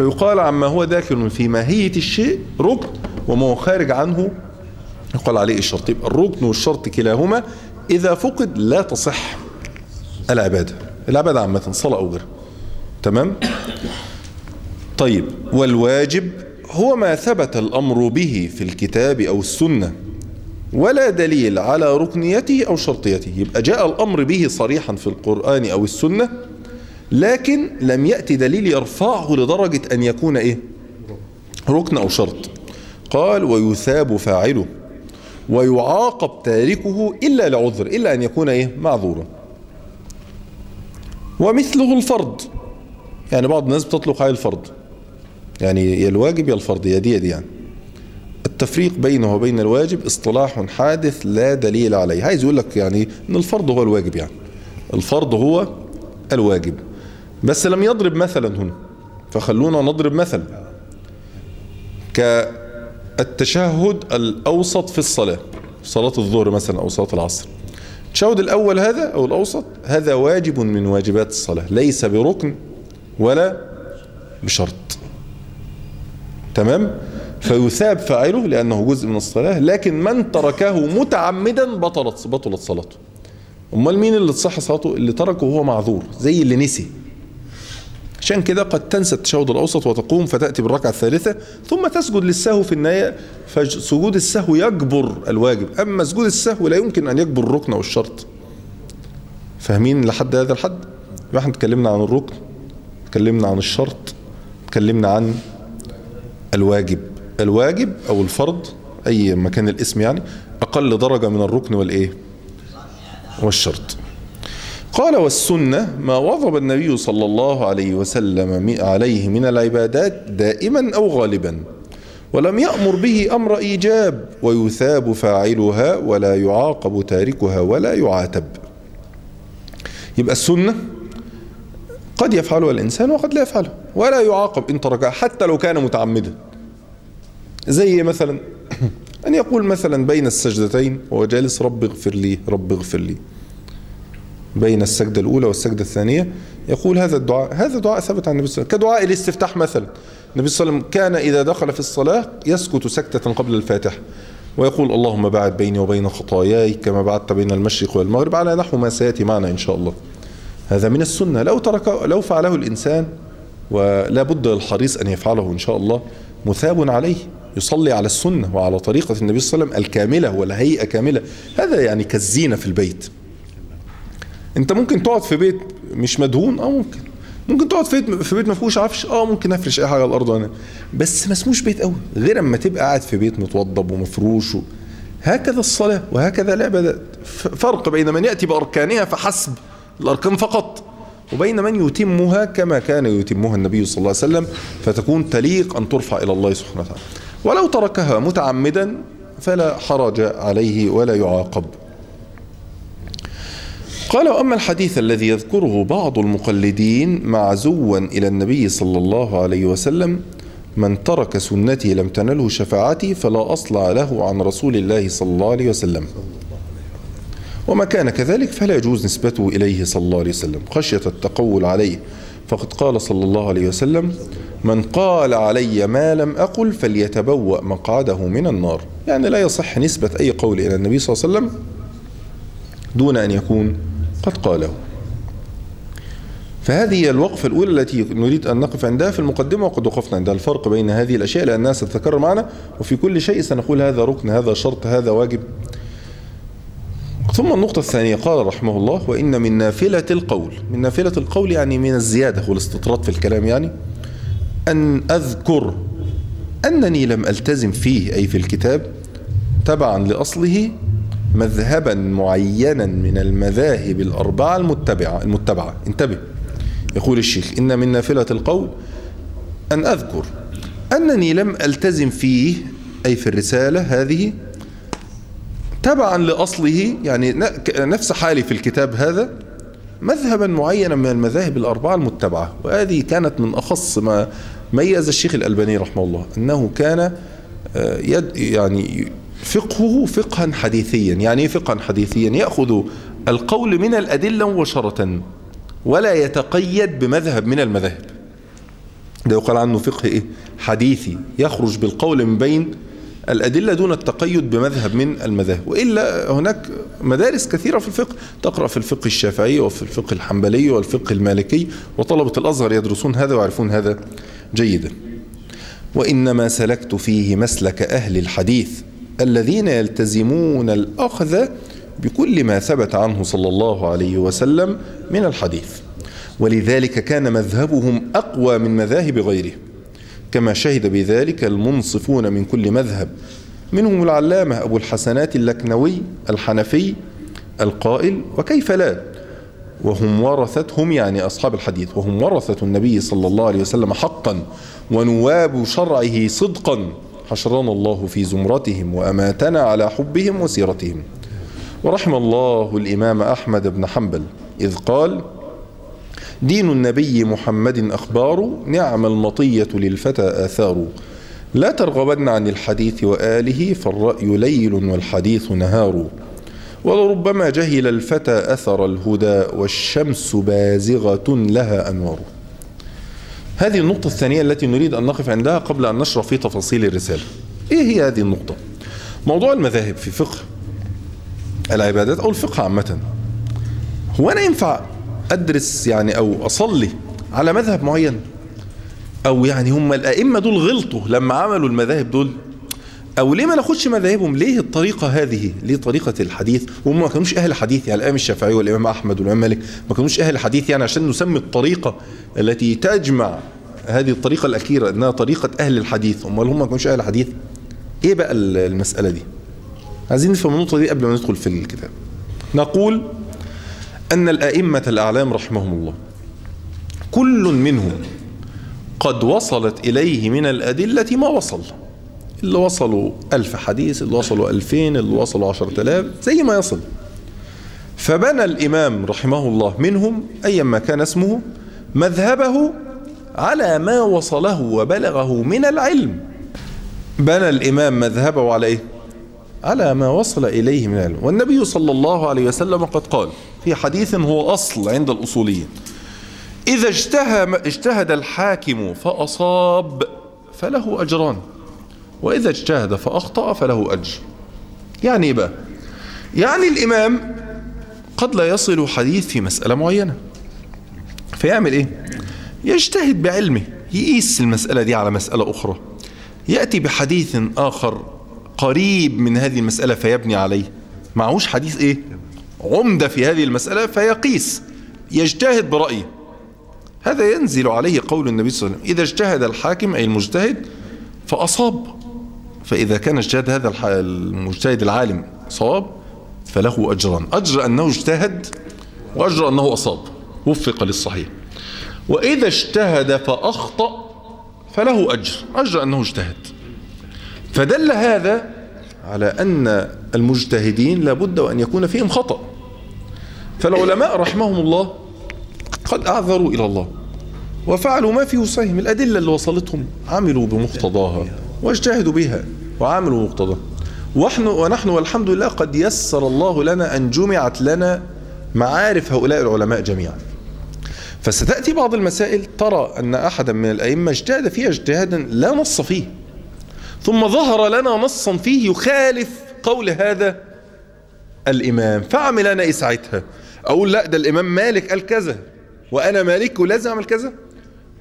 [SPEAKER 1] فيقال عما هو داخل في ماهية الشيء ركن وما هو خارج عنه. يقال عليه الشرط. يبقى الركن والشرط كلاهما إذا فقد لا تصح العبادة. العبادة عامة صلاة أو غيرها. تمام؟ طيب والواجب هو ما ثبت الأمر به في الكتاب أو السنة ولا دليل على ركنيته أو شرطيته. يبقى جاء الأمر به صريحا في القرآن أو السنة لكن لم يأتي دليل يرفعه لدرجة أن يكون إيه؟ ركن أو شرط. قال ويثاب فاعله ويعاقب تاركه إلا لعذر إلا أن يكون إيه؟ معذورا. ومثله الفرض يعني بعض الناس بتطلق عليه الفرض يعني يا الواجب يا الفرض يا دي يا دي يعني. التفريق بينه وبين الواجب اصطلاح حادث لا دليل عليه. عايز يقول لك يعني إن الفرض هو الواجب يعني. الفرض هو الواجب. بس لم يضرب مثلا هنا. فخلونا نضرب مثلا. كالتشهد الأوسط في الصلاة. صلاة الظهر مثلا أو صلاة العصر. التشهد الأول هذا أو الأوسط؟ هذا واجب من واجبات الصلاة. ليس بركن ولا بشرط. تمام؟ فيثاب فاعله لأنه جزء من الصلاة لكن من تركه متعمدا بطلت بطلت صلاته. أمال مين اللي تصح صلاته؟ اللي تركه وهو معذور زي اللي نسي. عشان كده قد تنسى التشهد الأوسط وتقوم فتأتي بالركعة الثالثة ثم تسجد للسهو في النهاية فسجود السهو يجبر الواجب أما سجود السهو لا يمكن أن يجبر الركن أو الشرط فاهمين لحد هذا الحد؟ يبقى إحنا اتكلمنا عن الركن اتكلمنا عن الشرط اتكلمنا عن الواجب. الواجب أو الفرض أي مكان الاسم يعني أقل درجة من الركن والإيه؟ والشرط. قال والسنة ما وظب النبي صلى الله عليه وسلم عليه من العبادات دائما أو غالبا ولم يأمر به أمر إيجاب ويثاب فاعلها ولا يعاقب تاركها ولا يعاتب. يبقى السنة قد يفعلها الإنسان وقد لا يفعلها ولا يعاقب إن تركها حتى لو كان متعمدا. زي مثلا *coughs* أن يقول مثلا بين السجدتين وهو جالس رب اغفر لي رب اغفر لي. بين السجدة الأولى والسجدة الثانية يقول هذا الدعاء هذا دعاء ثبت عن النبي صلى الله عليه وسلم كدعاء الاستفتاح مثلا. النبي صلى الله عليه وسلم كان إذا دخل في الصلاة يسكت سكتة قبل الفاتحة ويقول اللهم باعد بيني وبين خطاياي كما بعدت بين المشرق والمغرب على نحو ما سيأتي معنا إن شاء الله. هذا من السنة. لو ترك لو فعله الإنسان ولا بد الحريص أن يفعله إن شاء الله مثاب عليه. يصلي على السنة وعلى طريقة النبي صلى الله عليه وسلم الكاملة والهيئة كاملة. هذا يعني كالزينة في البيت. انت ممكن تقعد في بيت مش مدهون؟ آه ممكن. ممكن تقعد في في بيت ما فيهوش عفش؟ آه ممكن افرش اي حاجة على الأرض وأنا بس ما اسموش بيت قوي. غير اما تبقى قاعد في بيت متوضب ومفروش و... هكذا الصلاة وهكذا العبادات فرق بين من يأتي بأركانها فحسب الأركان فقط وبين من يتمها كما كان يتمها النبي صلى الله عليه وسلم فتكون تليق أن ترفع إلى الله سبحانه وتعالى. ولو تركها متعمدا فلا حرج عليه ولا يعاقب. قال وأما الحديث الذي يذكره بعض المقلدين معزوا إلى النبي صلى الله عليه وسلم من ترك سنتي لم تنله شفاعتي فلا أصل له عن رسول الله صلى الله عليه وسلم. وما كان كذلك فلا يجوز نسبته إليه صلى الله عليه وسلم. خشية التقول عليه. فقد قال صلى الله عليه وسلم من قال علي ما لم أقل فليتبوأ مقعده من النار. يعني لا يصح نسبة أي قول إلى النبي صلى الله عليه وسلم دون أن يكون قد قاله. فهذه هي الوقفة الأولى التي نريد أن نقف عندها في المقدمة وقد وقفنا عندها الفرق بين هذه الأشياء لأنها ستتكرر معنا وفي كل شيء سنقول هذا ركن هذا شرط هذا واجب. ثم النقطة الثانية قال رحمه الله وإن من نافلة القول من نافلة القول يعني من الزيادة والاستطراد في الكلام يعني أن أذكر أنني لم ألتزم فيه أي في الكتاب تبعا لأصله مذهبا معينا من المذاهب الأربعة المتبعة المتبعة. انتبه. يقول الشيخ إن من نافلة القول أن أذكر أنني لم ألتزم فيه أي في الرسالة هذه تبعا لأصله يعني نفس حالي في الكتاب هذا مذهبا معينا من المذاهب الأربعة المتبعة. وهذه كانت من أخص ما ميز الشيخ الألباني رحمه الله أنه كان يد يعني فقهه فقها حديثيا. يعني إيه فقها حديثيا؟ يأخذ القول من الأدلة مباشرة ولا يتقيد بمذهب من المذاهب. ده يقال عنه فقه إيه؟ حديثي. يخرج بالقول من بين الأدلة دون التقيد بمذهب من المذاهب. وإلا هناك مدارس كثيرة في الفقه. تقرأ في الفقه الشافعي وفي الفقه الحنبلي والفقه المالكي وطلبة الأزهر يدرسون هذا ويعرفون هذا جيدا. وإنما سلكت فيه مسلك أهل الحديث. الذين يلتزمون الأخذ بكل ما ثبت عنه صلى الله عليه وسلم من الحديث. ولذلك كان مذهبهم أقوى من مذاهب غيره. كما شهد بذلك المنصفون من كل مذهب. منهم العلامة أبو الحسنات اللكنوي الحنفي القائل وكيف لا؟ وهم ورثتهم يعني أصحاب الحديث وهم ورثة النبي صلى الله عليه وسلم حقا ونواب شرعه صدقا. حشرنا الله في زمرتهم وأماتنا على حبهم وسيرتهم. ورحم الله الإمام أحمد بن حنبل إذ قال دين النبي محمد أخبار نعم المطية للفتى آثار. لا ترغبن عن الحديث وآله فالرأي ليل والحديث نهار. ولربما جهل الفتى أثر الهدى والشمس بازغة لها أنوار. هذه النقطة الثانية التي نريد أن نقف عندها قبل أن نشرح في تفاصيل الرسالة. إيه هي هذه النقطة؟ موضوع المذاهب في فقه العبادات أو الفقه عامة. هو أنا ينفع أدرس يعني أو أصلي على مذهب معين؟ أو يعني هم الأئمة دول غلطوا لما عملوا المذاهب دول؟ أو ليه ما ناخدش مذاهبهم ليه الطريقة هذه ليه طريقة الحديث؟ وهم ما كانوش أهل حديث يعني الإمام الشافعي والإمام أحمد والإمام مالك ما كانوش أهل حديث يعني عشان نسمي الطريقة التي تجمع هذه الطريقة الأخيرة أنها طريقة أهل الحديث. أمال هم ما كانوش أهل حديث. إيه بقى المسألة دي؟ عايزين نفهم النقطة دي قبل ما ندخل في الكتاب. نقول أن الأئمة الأعلام رحمهم الله كل منهم قد وصلت إليه من الأدلة ما وصل. اللي وصلوا ألف حديث اللي وصلوا ألفين اللي وصلوا عشرة آلاف زي ما يصل. فبنى الإمام رحمه الله منهم أيا ما كان اسمه مذهبه على ما وصله وبلغه من العلم. بنى الإمام مذهبه على إيه؟ على ما وصل إليه من العلم. والنبي صلى الله عليه وسلم قد قال في حديث هو أصل عند الأصوليين إذا اجتهد الحاكم فأصاب فله أجران. وإذا اجتهد فأخطأ فله أجر. يعني إيه بقى يعني الإمام قد لا يصل حديث في مسألة معينة. فيعمل إيه؟ يجتهد بعلمه يقيس المسألة دي على مسألة أخرى. يأتي بحديث آخر قريب من هذه المسألة فيبني عليه. معهوش حديث إيه؟ عمدة في هذه المسألة فيقيس. يجتهد برأيه. هذا ينزل عليه قول النبي صلى الله عليه وسلم إذا اجتهد الحاكم أي المجتهد فأصاب. فإذا كان اجتهاد هذا المجتهد العالم صواب فله أجران. أجر أنه اجتهد وأجر أنه أصاب. وفق للصحيح. وإذا اجتهد فأخطأ فله أجر. أجر أنه اجتهد. فدل هذا على أن المجتهدين لابد وأن يكون فيهم خطأ. فالعلماء رحمهم الله قد أعذروا إلى الله وفعلوا ما في وسعهم الأدلة اللي وصلتهم. عملوا بمقتضاها. واجتهدوا بها وعملوا بمقتضاها ونحن, ونحن والحمد لله قد يسر الله لنا أن جمعت لنا معارف هؤلاء العلماء جميعا. فستأتي بعض المسائل ترى أن أحدا من الأئمة اجتهد فيها اجتهادا لا نص فيه ثم ظهر لنا نصا فيه يخالف قول هذا الإمام فاعمل أنا إيه ساعتها أقول لا ده الإمام مالك قال كذا وأنا مالك ولازم أعمل كذا؟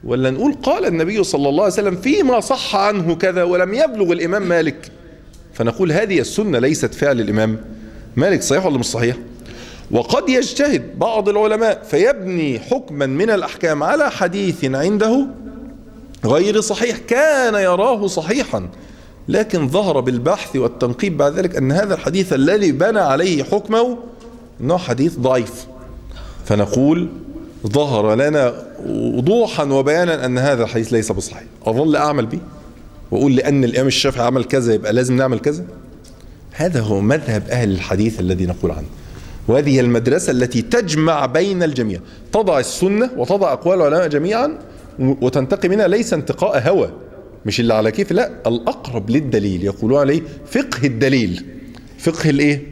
[SPEAKER 1] ولا نقول قال النبي صلى الله عليه وسلم فيما صح عنه كذا ولم يبلغ الإمام مالك. فنقول هذه السنة ليست فعل الإمام مالك صحيح ولا مش صحيح؟ وقد يجتهد بعض العلماء فيبني حكما من الأحكام على حديث عنده غير صحيح كان يراه صحيحا لكن ظهر بالبحث والتنقيب بعد ذلك أن هذا الحديث الذي بنى عليه حكمه أنه حديث ضعيف. فنقول ظهر لنا وضوحا وبيانا أن هذا الحديث ليس بصحيح. أظل أعمل به وأقول لأن الإمام الشافعي عمل كذا يبقى لازم نعمل كذا. هذا هو مذهب أهل الحديث الذي نقول عنه. وهذه المدرسة التي تجمع بين الجميع. تضع السنة وتضع أقوال العلماء جميعا وتنتقي منها ليس انتقاء هوى. مش اللي على كيف؟ لا الأقرب للدليل. يقولون عليه فقه الدليل. فقه الإيه؟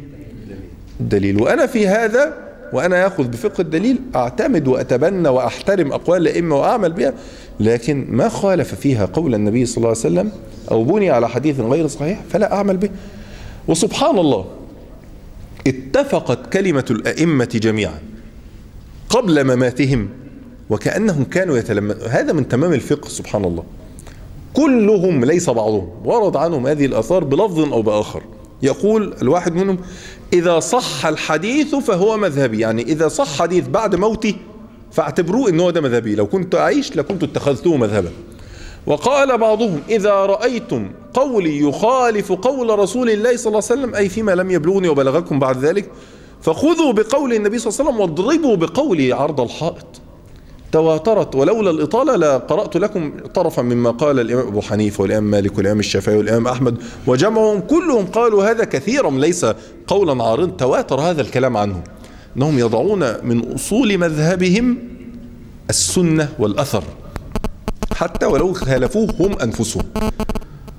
[SPEAKER 1] الدليل. وأنا في هذا وأنا أخذ بفقه الدليل أعتمد وأتبنى وأحترم أقوال الأئمة وأعمل بها لكن ما خالف فيها قول النبي صلى الله عليه وسلم أو بني على حديث غير صحيح فلا أعمل به. وسبحان الله اتفقت كلمة الأئمة جميعا قبل مماتهم وكأنهم كانوا يتلمذون هذا من تمام الفقه سبحان الله. كلهم ليس بعضهم ورد عنهم هذه الآثار بلفظ أو بآخر. يقول الواحد منهم إذا صح الحديث فهو مذهبي. يعني إذا صح حديث بعد موتي فاعتبروه إن هو ده مذهبي. لو كنت أعيش لكنت اتخذته مذهبا. وقال بعضهم إذا رأيتم قولي يخالف قول رسول الله صلى الله عليه وسلم أي فيما لم يبلغني وبلغكم بعد ذلك فخذوا بقول النبي صلى الله عليه وسلم واضربوا بقولي عرض الحائط. تواترت ولولا الإطالة لقرأت لكم طرفا مما قال الإمام أبو حنيفة والإمام مالك والإمام الشافعي والإمام أحمد وجمعهم كلهم قالوا هذا كثيرا ليس قولا عارض تواتر هذا الكلام عنهم أنهم يضعون من أصول مذهبهم السنة والأثر. حتى ولو خالفوه هم أنفسهم.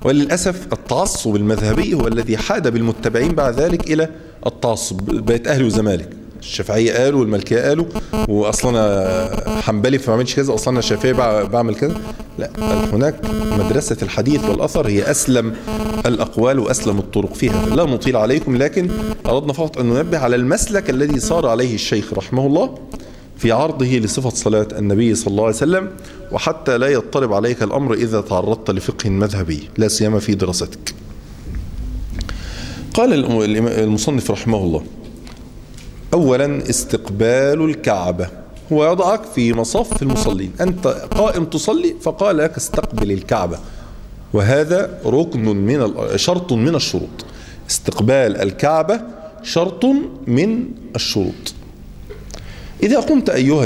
[SPEAKER 1] وللأسف التعصب المذهبي هو الذي حاد بالمتبعين بعد ذلك إلى التعصب. بقت أهل وزمالك الشافعية قالوا والمالكية قالوا واصلا أنا حنبلي فما عملتش كذا أصلا أنا شافعي بعمل كذا. لا هناك مدرسة الحديث والأثر هي أسلم الأقوال وأسلم الطرق فيها. لا نطيل عليكم لكن أردنا فقط أن ننبه على المسلك الذي صار عليه الشيخ رحمه الله في عرضه لصفة صلاة النبي صلى الله عليه وسلم وحتى لا يضطرب عليك الأمر إذا تعرضت لفقه مذهبي. لا سيما في دراستك. قال المصنف رحمه الله أولا استقبال الكعبة. هو يضعك في مصف المصلين. أنت قائم تصلي فقال لك استقبل الكعبة. وهذا ركن من شرط من الشروط. استقبال الكعبة شرط من الشروط. إذا قمت أيها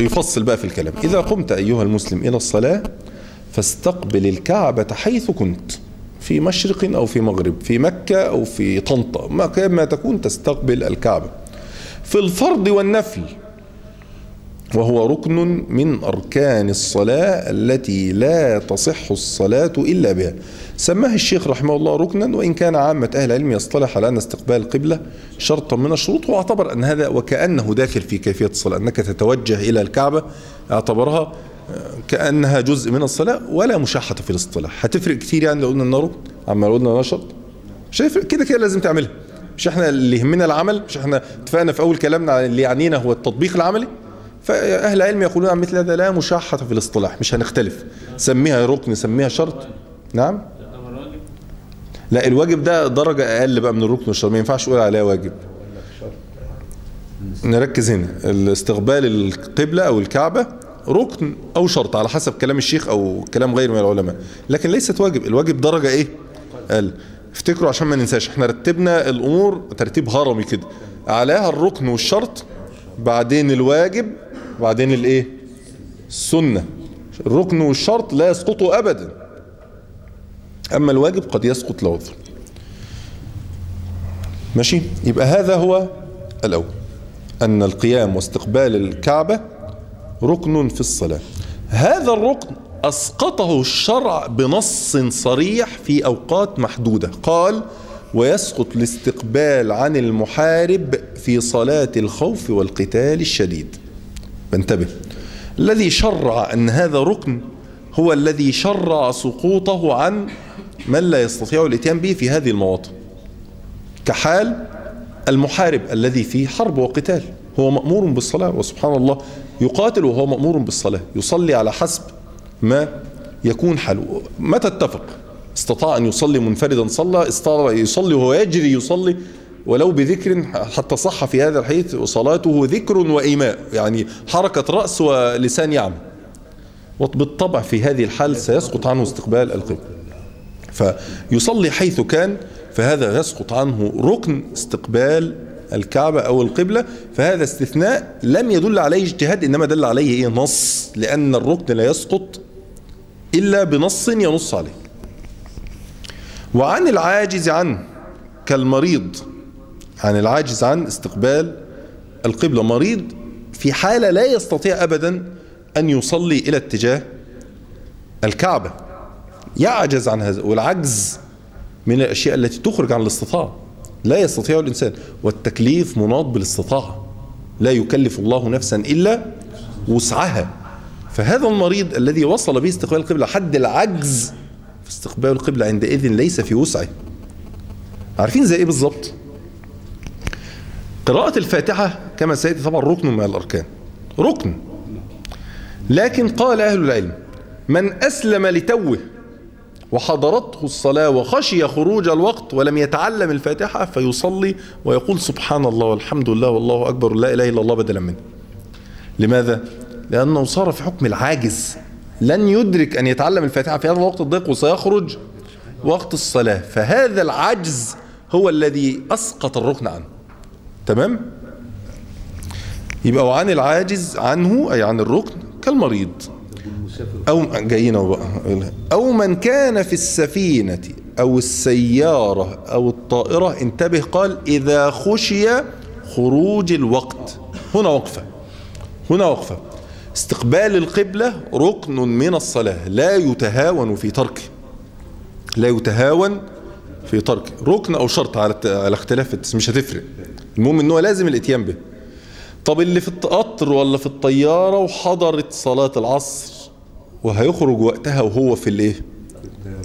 [SPEAKER 1] يفصل بقى في الكلام. إذا قمت أيها المسلم إلى الصلاة فاستقبل الكعبة حيث كنت. في مشرق أو في مغرب في مكة أو في طنطا. ما تكون تستقبل الكعبة. في الفرض والنفل. وهو ركن من أركان الصلاة التي لا تصح الصلاة إلا بها. سماه الشيخ رحمه الله ركنا وإن كان عامة أهل العلم يصطلح على أن استقبال القبلة شرطا من الشروط. وأعتبر أن هذا وكأنه داخل في كيفية الصلاة أنك تتوجه إلى الكعبة. أعتبرها كأنها جزء من الصلاة ولا مشاحة في الاصطلاح. هتفرق كتير يعني لو قلنا ركن؟ عما لو قلنا نشط شايف؟ كده كده لازم تعملها. مش إحنا اللي يهمنا العمل مش إحنا اتفقنا في أول كلامنا اللي يعنينا هو التطبيق العملي. فأهل العلم يقولون عن مثل هذا لا مشاحة في الاصطلاح مش هنختلف. سميها ركن سميها شرط. نعم؟ لا الواجب ده درجة أقل بقى من الركن والشرط. ما ينفعش أقول عليها واجب. نركز هنا. الاستقبال القبلة أو الكعبة ركن أو شرط على حسب كلام الشيخ أو كلام غيره من العلماء. لكن ليست واجب. الواجب درجة إيه؟ أقل. افتكروا عشان ما ننساش إحنا رتبنا الأمور ترتيب هرمي كده أعلاها الركن والشرط بعدين الواجب وبعدين الإيه؟ السنة. الركن والشرط لا يسقطوا ابدا. أما الواجب قد يسقط لعذر ماشي؟ يبقى هذا هو الأول أن القيام واستقبال الكعبة ركن في الصلاة. هذا الركن أسقطه الشرع بنص صريح في أوقات محدودة. قال ويسقط الاستقبال عن المحارب في صلاة الخوف والقتال الشديد. انتبه. الذي شرع أن هذا ركن هو الذي شرع سقوطه عن من لا يستطيع الإتيان به في هذه المواطن. كحال المحارب الذي في حرب وقتال. هو مأمور بالصلاة وسبحان الله يقاتل وهو مأمور بالصلاة. يصلي على حسب ما يكون حاله متى اتفق استطاع أن يصلي منفردا صلى استطاع يصلي وهو يجري يصلي. ولو بذكر حتى صح في هذا الحديث وصلاته ذكر وإيماء. يعني حركة رأس ولسان يعمل وبالطبع في هذه الحال سيسقط عنه استقبال القبلة. فيصلي حيث كان فهذا يسقط عنه ركن استقبال الكعبة أو القبلة. فهذا استثناء لم يدل عليه اجتهاد إنما دل عليه إيه؟ نص. لأن الركن لا يسقط إلا بنص ينص عليه. وعن العاجز عنه كالمريض. عن العاجز عن استقبال القبلة. مريض في حالة لا يستطيع أبدا أن يصلي إلى اتجاه الكعبة. يعجز عن هذا والعجز من الأشياء التي تخرج عن الاستطاعة. لا يستطيع الإنسان والتكليف مناط بالاستطاعة. لا يكلف الله نفسا إلا وسعها. فهذا المريض الذي وصل به استقبال القبلة حد العجز في استقبال القبلة عندئذ ليس في وسعه. عارفين زي إيه بالظبط قراءة الفاتحة كما سيأتي طبعا ركن من الأركان. ركن. لكن قال أهل العلم من أسلم لتوه وحضرته الصلاة وخشي خروج الوقت ولم يتعلم الفاتحة فيصلي ويقول سبحان الله والحمد لله والله أكبر لا إله إلا الله بدلا منه. لماذا؟ لأنه صار في حكم العاجز. لن يدرك أن يتعلم الفاتحة في هذا الوقت الضيق وسيخرج وقت الصلاة. فهذا العجز هو الذي أسقط الركن عنه. تمام؟ يبقى وعن العاجز عنه أي عن الركن كالمريض. أو جايين بقى. أو من كان في السفينة أو السيارة أو الطائرة انتبه قال إذا خشي خروج الوقت. هنا وقفة. هنا وقفة. استقبال القبلة ركن من الصلاة. لا يتهاون في تركه لا يتهاون في تركه ركن أو شرط على على اختلاف مش هتفرق. المهم إن هو لازم الإتيان به. طب اللي في القطر ولا في الطيارة وحضرت صلاة العصر وهيخرج وقتها وهو في الإيه؟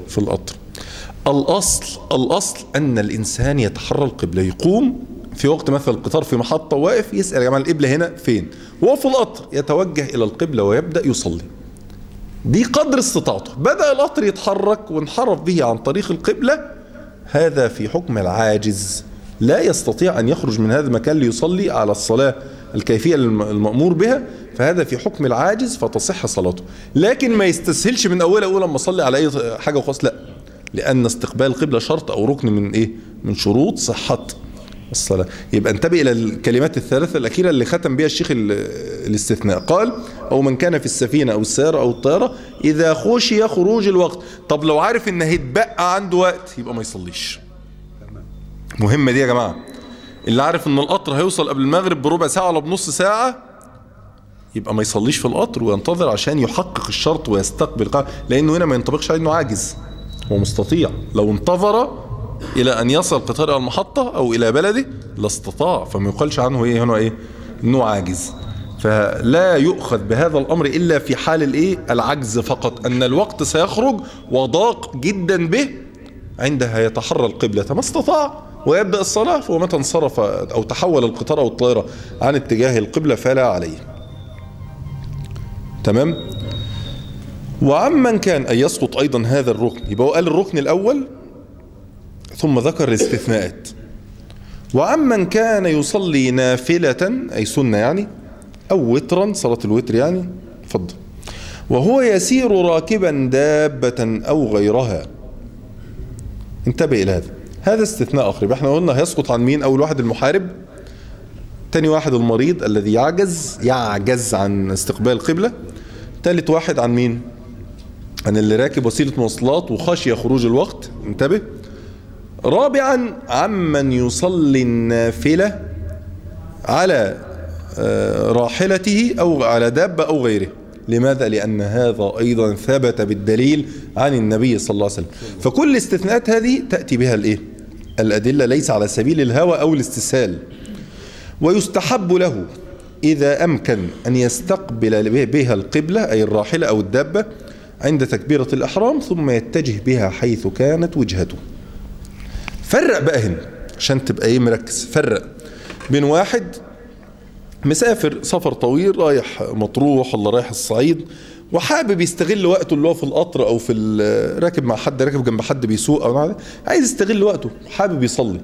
[SPEAKER 1] في القطر. الأصل الأصل أن الإنسان يتحرى القبلة. يقوم في وقت مثلا القطار في محطة واقف يسأل يا جماعة القبلة هنا فين؟ وهو في القطر يتوجه إلى القبلة ويبدأ يصلي. دي قدر استطاعته. بدأ القطر يتحرك وانحرف به عن طريق القبلة. هذا في حكم العاجز. لا يستطيع أن يخرج من هذا المكان ليصلي على الصلاة الكيفية المأمور بها. فهذا في حكم العاجز فتصح صلاته. لكن ما يستسهلش من اولها اول لما أصلي على أي حاجة وخلاص لا. لأن استقبال القبلة شرط أو ركن من إيه؟ من شروط صحة. الصلاة. يبقى انتبه إلى الكلمات الثلاثه الأخيرة اللي ختم بها الشيخ الاستثناء. قال أو من كان في السفينة أو السيارة أو الطيارة إذا خشي خروج الوقت. طب لو عارف إن هيتبقى عنده وقت يبقى ما يصليش. مهمة دي يا جماعة. اللي عارف إن القطر هيوصل قبل المغرب بربع ساعة ولا بنص ساعة يبقى ما يصليش في القطر وينتظر عشان يحقق الشرط ويستقبل لأنه هنا ما ينطبقش عليه إنه عاجز. هو مستطيع. لو انتظر إلى أن يصل القطار إلى المحطة أو إلى بلده لاستطاع فما يقالش عنه إيه هنا إيه إنه عاجز. فلا يؤخذ بهذا الأمر إلا في حال الإيه العجز فقط أن الوقت سيخرج وضاق جدا به عندها يتحرى القبلة. ما استطاع ويبدأ الصلاة ومتى انصرف أو تحول القطار أو الطائرة عن اتجاه القبلة فلا عليه. تمام؟ وعمن كان أن يسقط أيضا هذا الركن. يبقى هو قال الركن الأول ثم ذكر الاستثناءات. وعمن كان يصلي نافلة أي سنة يعني أو وترا صلاة الوتر يعني فضل وهو يسير راكبا دابة أو غيرها. انتبه إلى هذا. هذا استثناء آخر. إحنا قلنا هيسقط عن مين؟ أول واحد المحارب. تاني واحد المريض الذي يعجز يعجز عن استقبال القبلة. ثالث واحد عن مين؟ عن اللي راكب وسيلة مواصلات وخشي خروج الوقت. انتبه. رابعا عمن يصلي النافلة على آه، راحلته أو على دابة أو غيره لماذا؟ لأن هذا أيضا ثبت بالدليل عن النبي صلى الله عليه وسلم فكل الاستثناءات هذه تأتي بها الإيه؟ الأدلة ليس على سبيل الهوى أو الاستسهال ويستحب له إذا أمكن أن يستقبل بها القبلة أي الراحلة أو الدابة عند تكبيرة الإحرام ثم يتجه بها حيث كانت وجهته فرق بقى هنا عشان تبقى إيه مركز فرق بين واحد مسافر سفر طويل رايح مطروح ولا رايح الصعيد وحابب يستغل وقته اللي هو في القطر أو في راكب مع حد راكب جنب حد بيسوق أو عايز يستغل وقته حابب يصلي.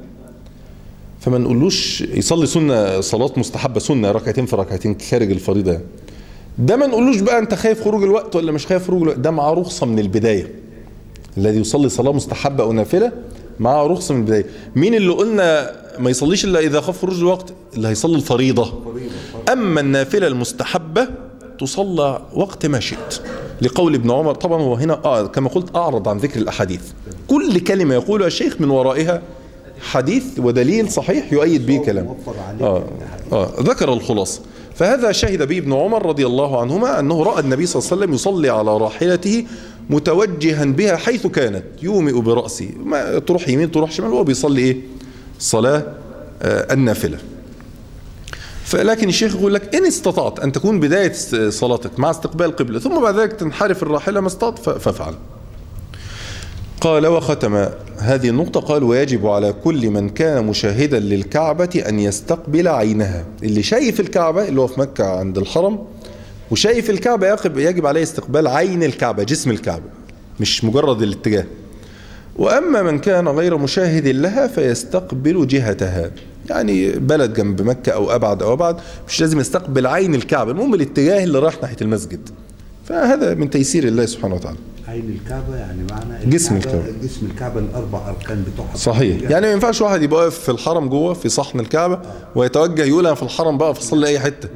[SPEAKER 1] فما نقولوش يصلي سنة صلاة مستحبة سنة ركعتين في ركعتين خارج الفريضة ده ما نقولوش بقى أنت خايف خروج الوقت ولا مش خايف خروج الوقت ده مع رخصه من البداية. الذي يصلي صلاة مستحبة أو نافلة مع رخصه من البداية. مين اللي قلنا ما يصليش إلا إذا خاف خروج الوقت اللي هيصلي الفريضة. أما النافلة المستحبة تصلى وقت ما شئت. لقول ابن عمر طبعا هو هنا آه كما قلت أعرض عن ذكر الأحاديث. كل كلمة يقولها الشيخ من ورائها حديث ودليل صحيح يؤيد به كلامه آه آه ذكر الخلاصة. فهذا شهد به ابن عمر رضي الله عنهما أنه رأى النبي صلى الله عليه وسلم يصلي على راحلته متوجها بها حيث كانت. يومئ برأسه ما تروح يمين تروح شمال. وهو بيصلي إيه؟ صلاة آه النافلة. فلكن الشيخ يقول لك إن استطعت أن تكون بداية صلاتك مع استقبال القبلة ثم بعد ذلك تنحرف الراحلة ما استطعت فافعل. قال وختم هذه النقطة قال ويجب على كل من كان مشاهدا للكعبة أن يستقبل عينها. اللي شايف الكعبة اللي هو في مكة عند الحرم وشايف الكعبة يجب عليه استقبال عين الكعبة جسم الكعبة مش مجرد الاتجاه. وأما من كان غير مشاهد لها فيستقبل جهتها. يعني بلد جنب مكة أو أبعد أو أبعد مش لازم يستقبل عين الكعبة المهم الاتجاه اللي رايح ناحية المسجد. فهذا من تيسير الله سبحانه وتعالى.
[SPEAKER 2] عين الكعبة يعني معنى
[SPEAKER 1] جسم الكعبة.
[SPEAKER 2] جسم الكعبة الأربع أركان بتوعها
[SPEAKER 1] صحيح. يعني ما ينفعش واحد يبقى واقف في الحرم جوه في صحن الكعبة ويتوجه يقول أنا في الحرم بقى فصلي أي حتة.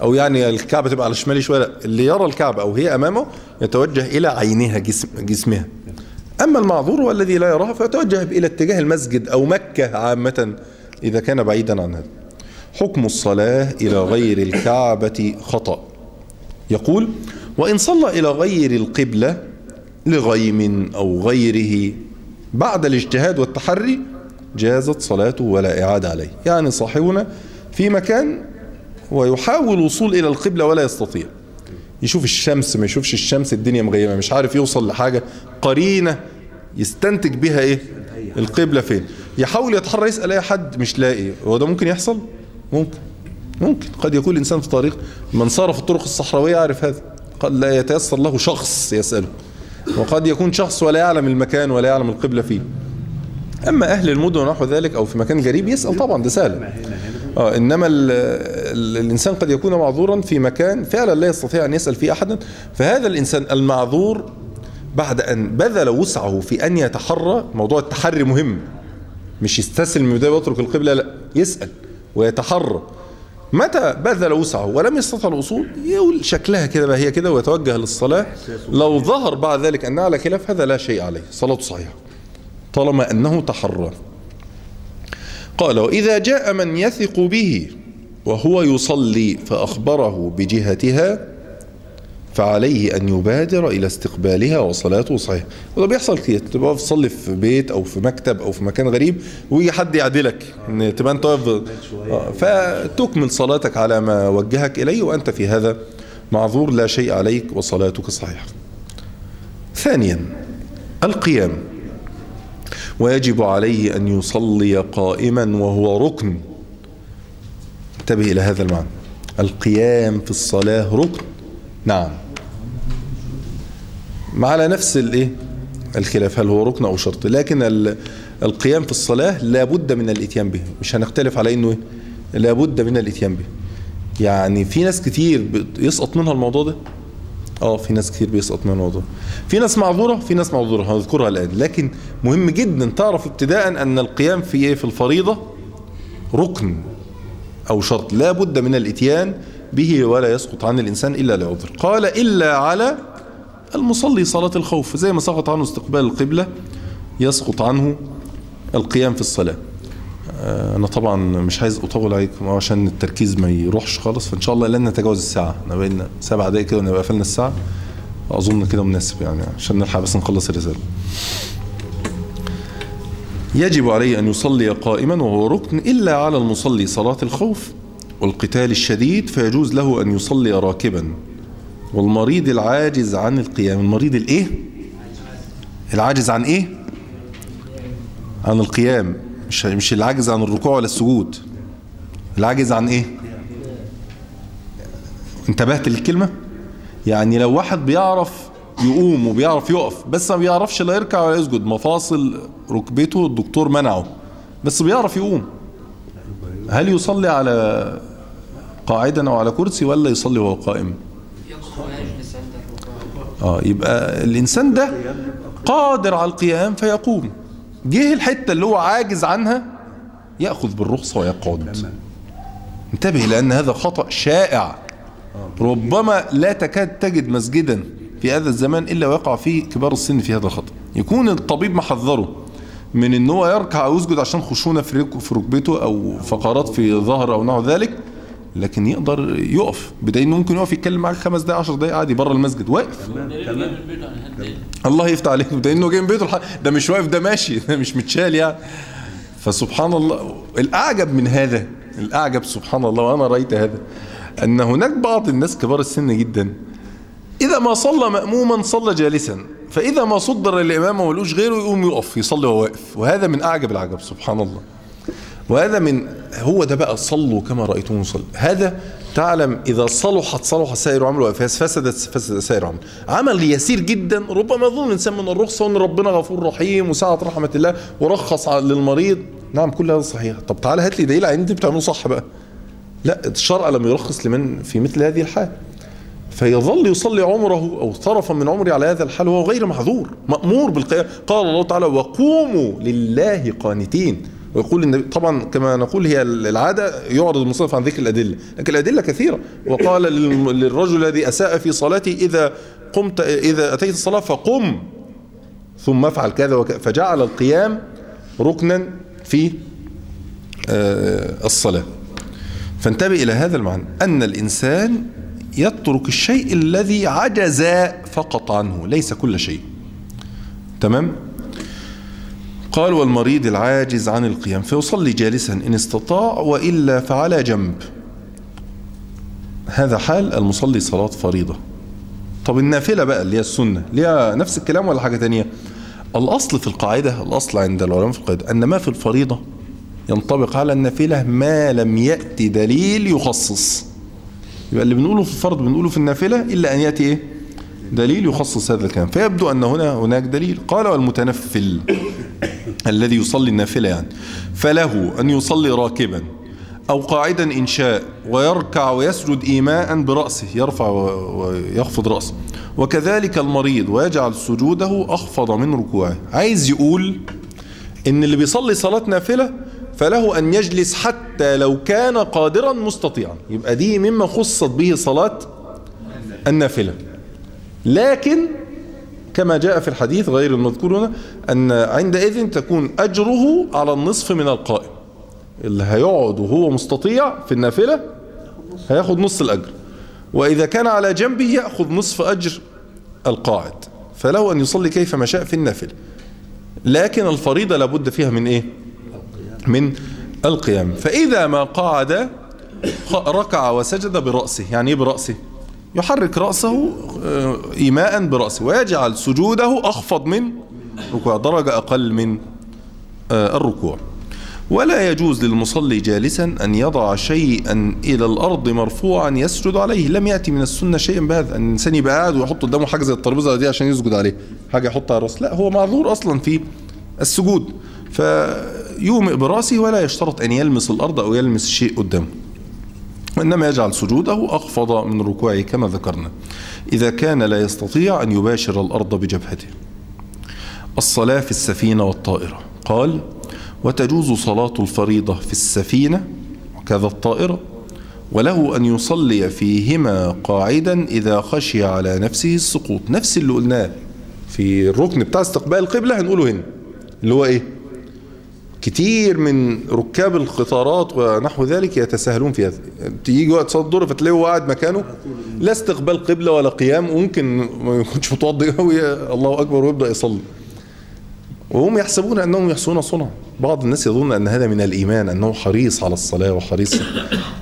[SPEAKER 1] أو يعني الكعبة تبقى على شمالي شوية لا اللي يرى الكعبة أو هي أمامه يتوجه إلى عينها جسم جسمها. أما المعذور هو الذي لا يراها فيتوجه إلى اتجاه المسجد أو مكة عامة إذا كان بعيدا عن هذا. حكم الصلاة إلى غير الكعبة خطأ. يقول وإن صلى إلى غير القبلة لغيم أو غيره بعد الاجتهاد والتحري جازت صلاته ولا إعادة عليه. يعني صاحبنا في مكان ويحاول الوصول إلى القبلة ولا يستطيع. يشوف الشمس ما يشوفش الشمس الدنيا مغيمة مش عارف يوصل لحاجة. قرينة يستنتج بها إيه؟ القبلة فين؟ يحاول يتحرى يسأل أي حد مش لاقي. هو ده ممكن يحصل؟ ممكن. ممكن. قد يكون الإنسان في طريق من صار في الطرق الصحراوية يعرف هذا. قد لا يتيسر له شخص يسأله. وقد يكون شخص ولا يعلم المكان ولا يعلم القبلة فيه. أما أهل المدن ونحو ذلك أو في مكان قريب يسأل طبعا ده سهل. آه إنما ال ال الإنسان قد يكون معذورا في مكان فعلا لا يستطيع أن يسأل فيه أحدا فهذا الإنسان المعذور بعد أن بذل وسعه في أن يتحرى موضوع التحري مهم. مش يستسلم من ويترك القبلة لا يسأل ويتحرى. متى بذل وسعه؟ ولم يستطع الوصول يقول شكلها كده بقى هي كده ويتوجه للصلاة. لو ظهر بعد ذلك أنها على خلاف هذا لا شيء عليه. صلاته صحيحة. طالما أنه تحرى. قال وإذا جاء من يثق به وهو يصلي فأخبره بجهتها فعليه أن يبادر إلى استقبالها وصلاته صحيحة وده بيحصل كتير. تبقى تصلي في بيت أو في مكتب أو في مكان غريب ويجي حد يعدلك إن تبقى أنت واقف آه، فتكمل صلاتك على ما وجهك إليه وأنت في هذا معذور لا شيء عليك وصلاتك صحيحة. ثانيا القيام. ويجب عليه أن يصلي قائما وهو ركن. انتبه إلى هذا المعنى. القيام في الصلاة ركن. نعم. ما على نفس الايه الخلاف هل هو ركن أو شرط؟ لكن ال- القيام في الصلاة لابد من الإتيان به. مش هنختلف على إنه إيه؟ لابد من الإتيان به. يعني في ناس كتير يسقط منها الموضوع ده. آه في ناس كتير بيسقط منها الموضوع. في ناس معذورة في ناس معذورة هنذكرها الآن. لكن مهم جدا تعرف ابتداء أن القيام في إيه؟ في الفريضة ركن أو شرط. لا بد من الإتيان به ولا يسقط عن الإنسان إلا لعذر قال إلا على المصلي صلاة الخوف. زي ما سقط عنه استقبال القبلة يسقط عنه القيام في الصلاة. آه، أنا طبعا مش عايز أطول عليكم عشان التركيز ما يروحش خالص فإن شاء الله لن نتجاوز الساعة. إحنا بقينا سبع دقايق كده ونبقى قفلنا الساعة. أظن كده مناسب يعني عشان نلحق بس نخلص الرسالة. يجب عليه أن يصلي قائما وهو ركن إلا على المصلي صلاة الخوف والقتال الشديد فيجوز له أن يصلي راكبا. والمريض العاجز عن القيام المريض الإيه؟ العاجز عن إيه؟ عن القيام. مش مش العاجز عن الركوع ولا السجود العاجز عن إيه؟ انتبهت للكلمة؟ يعني لو واحد بيعرف يقوم وبيعرف يقف بس ما بيعرفش لا يركع ولا يسجد مفاصل ركبته الدكتور منعه بس بيعرف يقوم هل يصلي على قاعدا أو على كرسي ولا يصلي وهو قائم آه يبقى الإنسان ده قادر على القيام فيقوم جه الحتة اللي هو عاجز عنها؟ يأخذ بالرخصة ويقعد. انتبه لأن هذا خطأ شائع. ربما لا تكاد تجد مسجدا في هذا الزمان إلا ويقع فيه كبار السن في هذا الخطأ. يكون الطبيب محذره من إن هو يركع أو يسجد عشان خشونة في ركبته أو فقرات في ظهره أو نحو ذلك لكن يقدر يقف. انه ممكن يقف يتكلم معاك خمس دقائق 10 دقائق عادي بره المسجد. واقف. الله يفتح عليك. ده إنه جاي من بيته ده مش واقف ده ماشي. *laughs* ده مش متشال يعني. فسبحان الله. الأعجب من هذا الأعجب سبحان الله وأنا رأيت هذا أن هناك بعض الناس كبار السن جدا إذا ما صلى ماموما صلى جالسا فإذا ما صدر الامام ولوش غيره يقوم يقف يصلي وهو واقف. وهذا من أعجب العجب سبحان الله. وهذا من هو ده بقى صلوا كما رأيتموه صلوا. هذا تعلم إذا صلحت صلح سائر عمله فسدت فسد سائر عمله. عمل يسير جدا ربما يظن الإنسان من الرخصة وأن ربنا غفور رحيم وسعة رحمة الله ورخص للمريض. نعم كل هذا صحيح. طب تعالى هات لي دليل على أنت بتعمله صح بقى. لا الشرع لم يرخص لمن في مثل هذه الحال. فيظل يصلي عمره أو طرفا من عمره على هذا الحال وهو غير محظور مأمور بالقيام. قال الله تعالى وقوموا لله قانتين. ويقول النبي طبعا كما نقول هي العادة يعرض المصنف عن ذكر الأدلة لكن الأدلة كثيرة. وقال للرجل الذي أساء في صلاته إذا قمت إذا أتيت الصلاة فقم ثم افعل كذا وكذا فجعل القيام ركنا في آه، الصلاة. فانتبه إلى هذا المعنى أن الإنسان يترك الشيء الذي عجز فقط عنه ليس كل شيء. تمام؟ قال والمريض العاجز عن القيام فيصلي جالسا إن استطاع وإلا فعلى جنب. هذا حال المصلي صلاة فريضة. طب النافلة بقى اللي هي السنة ليها نفس الكلام ولا حاجة تانية؟ الأصل في القاعدة الأصل عند العلماء في القاعدة أن ما في الفريضة ينطبق على النافلة ما لم يأتي دليل يخصص. يبقى اللي بنقوله في الفرض بنقوله في النافلة إلا أن يأتي إيه؟ دليل يخصص هذا الكلام. فيبدو أن هنا هناك دليل. قال والمتنفل *coughs* الذي يصلي النافلة يعني. فله أن يصلي راكبا أو قاعدا إن شاء ويركع ويسجد إيماء برأسه يرفع ويخفض رأسه. وكذلك المريض ويجعل سجوده أخفض من ركوعه. عايز يقول إن اللي بيصلي صلاة نافلة فله أن يجلس حتى لو كان قادرا مستطيعا. يبقى دي مما خصت به صلاة النافلة. لكن كما جاء في الحديث غير المذكور هنا أن عندئذ تكون أجره على النصف من القائم. اللي هيقعد وهو مستطيع في النافلة هياخد نص الأجر. وإذا كان على جنبه يأخذ نصف أجر القاعد. فله أن يصلي كيفما شاء في النافلة. لكن الفريضة لابد فيها من إيه؟ من القيام. فإذا ما قعد ركع وسجد برأسه. يعني إيه برأسه؟ يحرك رأسه آه، إيماء برأسه ويجعل سجوده أخفض من ركوع درجة أقل من آه، الركوع. ولا يجوز للمصلي جالسا أن يضع شيئا إلى الأرض مرفوعا يسجد عليه. لم يأتي من السنة شيئا بهذا أن الإنسان يبقى قاعد ويحط قدامه حاجة زي الترابيزة دي عشان يسجد عليه حاجة يحطها على الرأس. لا هو معذور أصلا في السجود. فيومئ برأسه ولا يشترط أن يلمس الأرض أو يلمس شيء قدامه. وإنما يجعل سجوده أخفض من ركوعه كما ذكرنا. إذا كان لا يستطيع أن يباشر الأرض بجبهته. الصلاة في السفينة والطائرة. قال وتجوز صلاة الفريضة في السفينة وكذا الطائرة وله أن يصلي فيهما قاعدا إذا خشي على نفسه السقوط. نفس اللي قلناه في الركن بتاع استقبال القبلة هنقوله هنا اللي هو إيه؟ كتير من ركاب القطارات ونحو ذلك يتساهلون في هذا تيجي وقت صلاة الظهر فتلاقيه قاعد مكانه. لا استقبال قبلة ولا قيام وممكن ما يكونش متوضئ قوي الله أكبر ويبدأ يصلي. وهم يحسبون أنهم يحسنون صنعا. بعض الناس يظن أن هذا من الإيمان أنه حريص على الصلاة وحريص.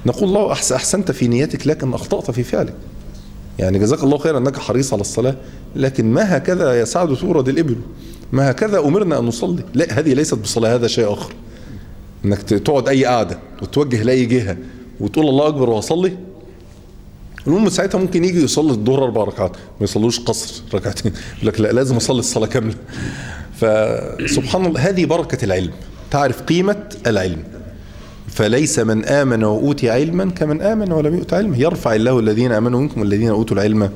[SPEAKER 1] نقول الله أحسنت في نيتك لكن أخطأت في فعلك. يعني جزاك الله خيرا أنك حريص على الصلاة لكن ما هكذا يا سعد تورد الإبل؟ ما هكذا أمرنا أن نصلي. لا هذه ليست بصلاة هذا شيء آخر. إنك ت- تقعد أي قعدة وتوجه لأي جهة وتقول الله أكبر وأصلي. المهم ساعتها ممكن يجي يصلي الظهر أربع ركعات ما يصلوش قصر ركعتين. يقول لك لا لازم أصلي الصلاة كاملة. فسبحان الله هذه بركة العلم. تعرف قيمة العلم. فليس من آمن وأوتي علما كمن آمن ولم يؤت علما. يرفع الله الذين آمنوا منكم والذين أوتوا العلم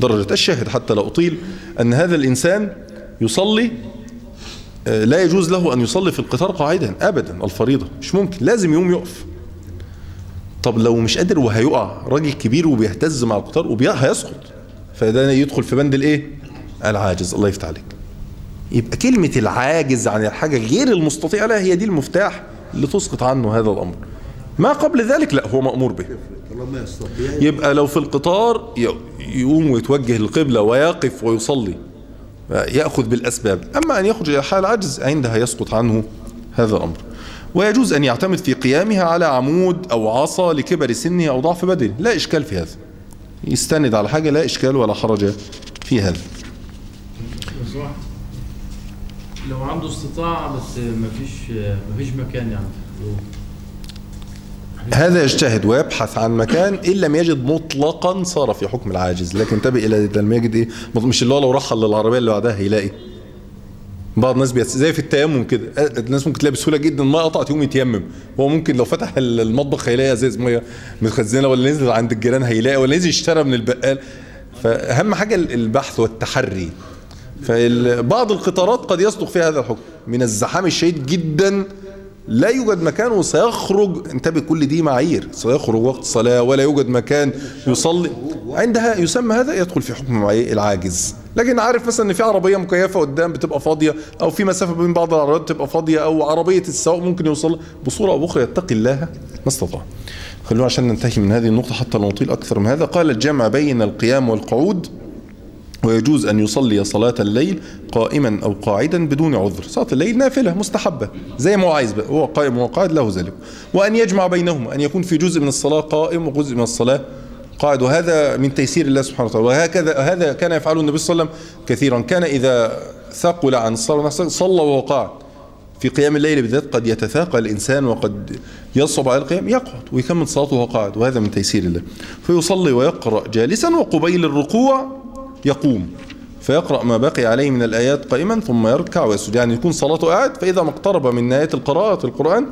[SPEAKER 1] درجة. الشاهد حتى لا أطيل أن هذا الإنسان يصلي آه، لا يجوز له أن يصلي في القطار قاعدا أبدا الفريضة مش ممكن لازم يقوم يقف. طب لو مش قادر وهيقع راجل كبير وبيهتز مع القطار وهيسقط فده يدخل في بند الإيه؟ العاجز. الله يفتح عليك. يبقى كلمة العاجز عن الحاجة غير المستطيع لها هي دي المفتاح اللي تسقط عنه هذا الأمر. ما قبل ذلك لا هو مأمور به. يبقى لو في القطار يقوم ويتوجه القبلة ويقف ويصلي. يأخذ بالأسباب. أما أن يخرج إلى حال عجز عندها يسقط عنه هذا الأمر. ويجوز أن يعتمد في قيامها على عمود أو عصا لكبر سنه أو ضعف بدنه لا إشكال في هذا. يستند على حاجة لا إشكال ولا حرج في هذا.
[SPEAKER 3] لو عنده استطاعة بس مفيش مفيش مكان يعني.
[SPEAKER 1] هذا يجتهد ويبحث عن مكان إن لم يجد مطلقا صار في حكم العاجز. لكن انتبه إلى لما يجد إيه مش اللي هو لو رحل للعربية اللي بعدها هيلاقي بعض الناس بيت... زي في التيمم كده. الناس ممكن تلاقي بسهولة جدا ما قطعت يقوم يتيمم. هو ممكن لو فتح المطبخ هيلاقي أزاز مية متخزنة ولا نزل عند الجيران هيلاقي ولا نزل اشترى من البقال. فأهم حاجة البحث والتحري. فبعض القطارات قد يصدق فيها هذا الحكم. من الزحام الشديد جدا لا يوجد مكان وسيخرج انتبه كل دي معايير سيخرج وقت صلاة ولا يوجد مكان يصلي. عندها يسمى هذا يدخل في حكم العاجز. لكن عارف مثلا إن في عربية مكيفة قدام بتبقى فاضية أو في مسافة بين بعض العربيات بتبقى فاضية أو عربية السواق ممكن يوصل بصورة أو بأخرى يتقي الله ما استطاع. خلونا عشان ننتهي من هذه النقطة حتى لا نطيل أكثر من هذا. قال الجمع بين القيام والقعود ويجوز أن يصلي صلاة الليل قائما أو قاعدا بدون عذر. صلاة الليل نافلة مستحبة زي ما هو عايز بقى هو قائم وقاعد له ذلك. وأن يجمع بينهما أن يكون في جزء من الصلاة قائم وجزء من الصلاة قاعد. وهذا من تيسير الله سبحانه وتعالى. وهكذا هذا كان يفعله النبي صلى الله عليه وسلم كثيرا. كان إذا ثقل عن الصلاة صلى وهو قاعد. في قيام الليل بالذات قد يتثاقل الإنسان وقد يصعب على القيام يقعد ويكمل صلاته وهو قاعد. وهذا من تيسير الله. فيصلي ويقرأ جالسا وقبيل الركوع يقوم فيقرأ ما بقي عليه من الآيات قائما ثم يركع ويسجد. يعني يكون صلاته قاعد فإذا ما اقترب من نهاية القراءة القرآن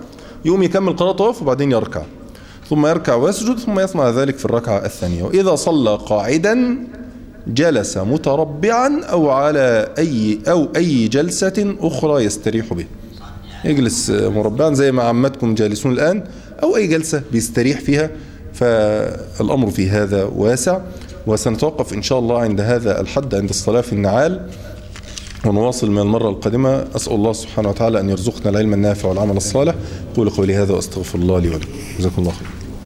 [SPEAKER 1] يقوم يكمل قراءته ويقف وبعدين يركع. ثم يركع ويسجد ثم يصنع ذلك في الركعة الثانية. وإذا صلى قاعدا جلس متربعا أو على أي أو أي جلسة أخرى يستريح به. يجلس مربعا زي ما عمتكم جالسون الآن أو أي جلسة بيستريح فيها فالأمر في هذا واسع. وسنتوقف إن شاء الله عند هذا الحد عند الصلاة في النعال ونواصل من المرة القادمة. أسأل الله سبحانه وتعالى أن يرزقنا العلم النافع والعمل الصالح. قول قولي هذا وأستغفر الله لي ولكم. جزاكم الله خير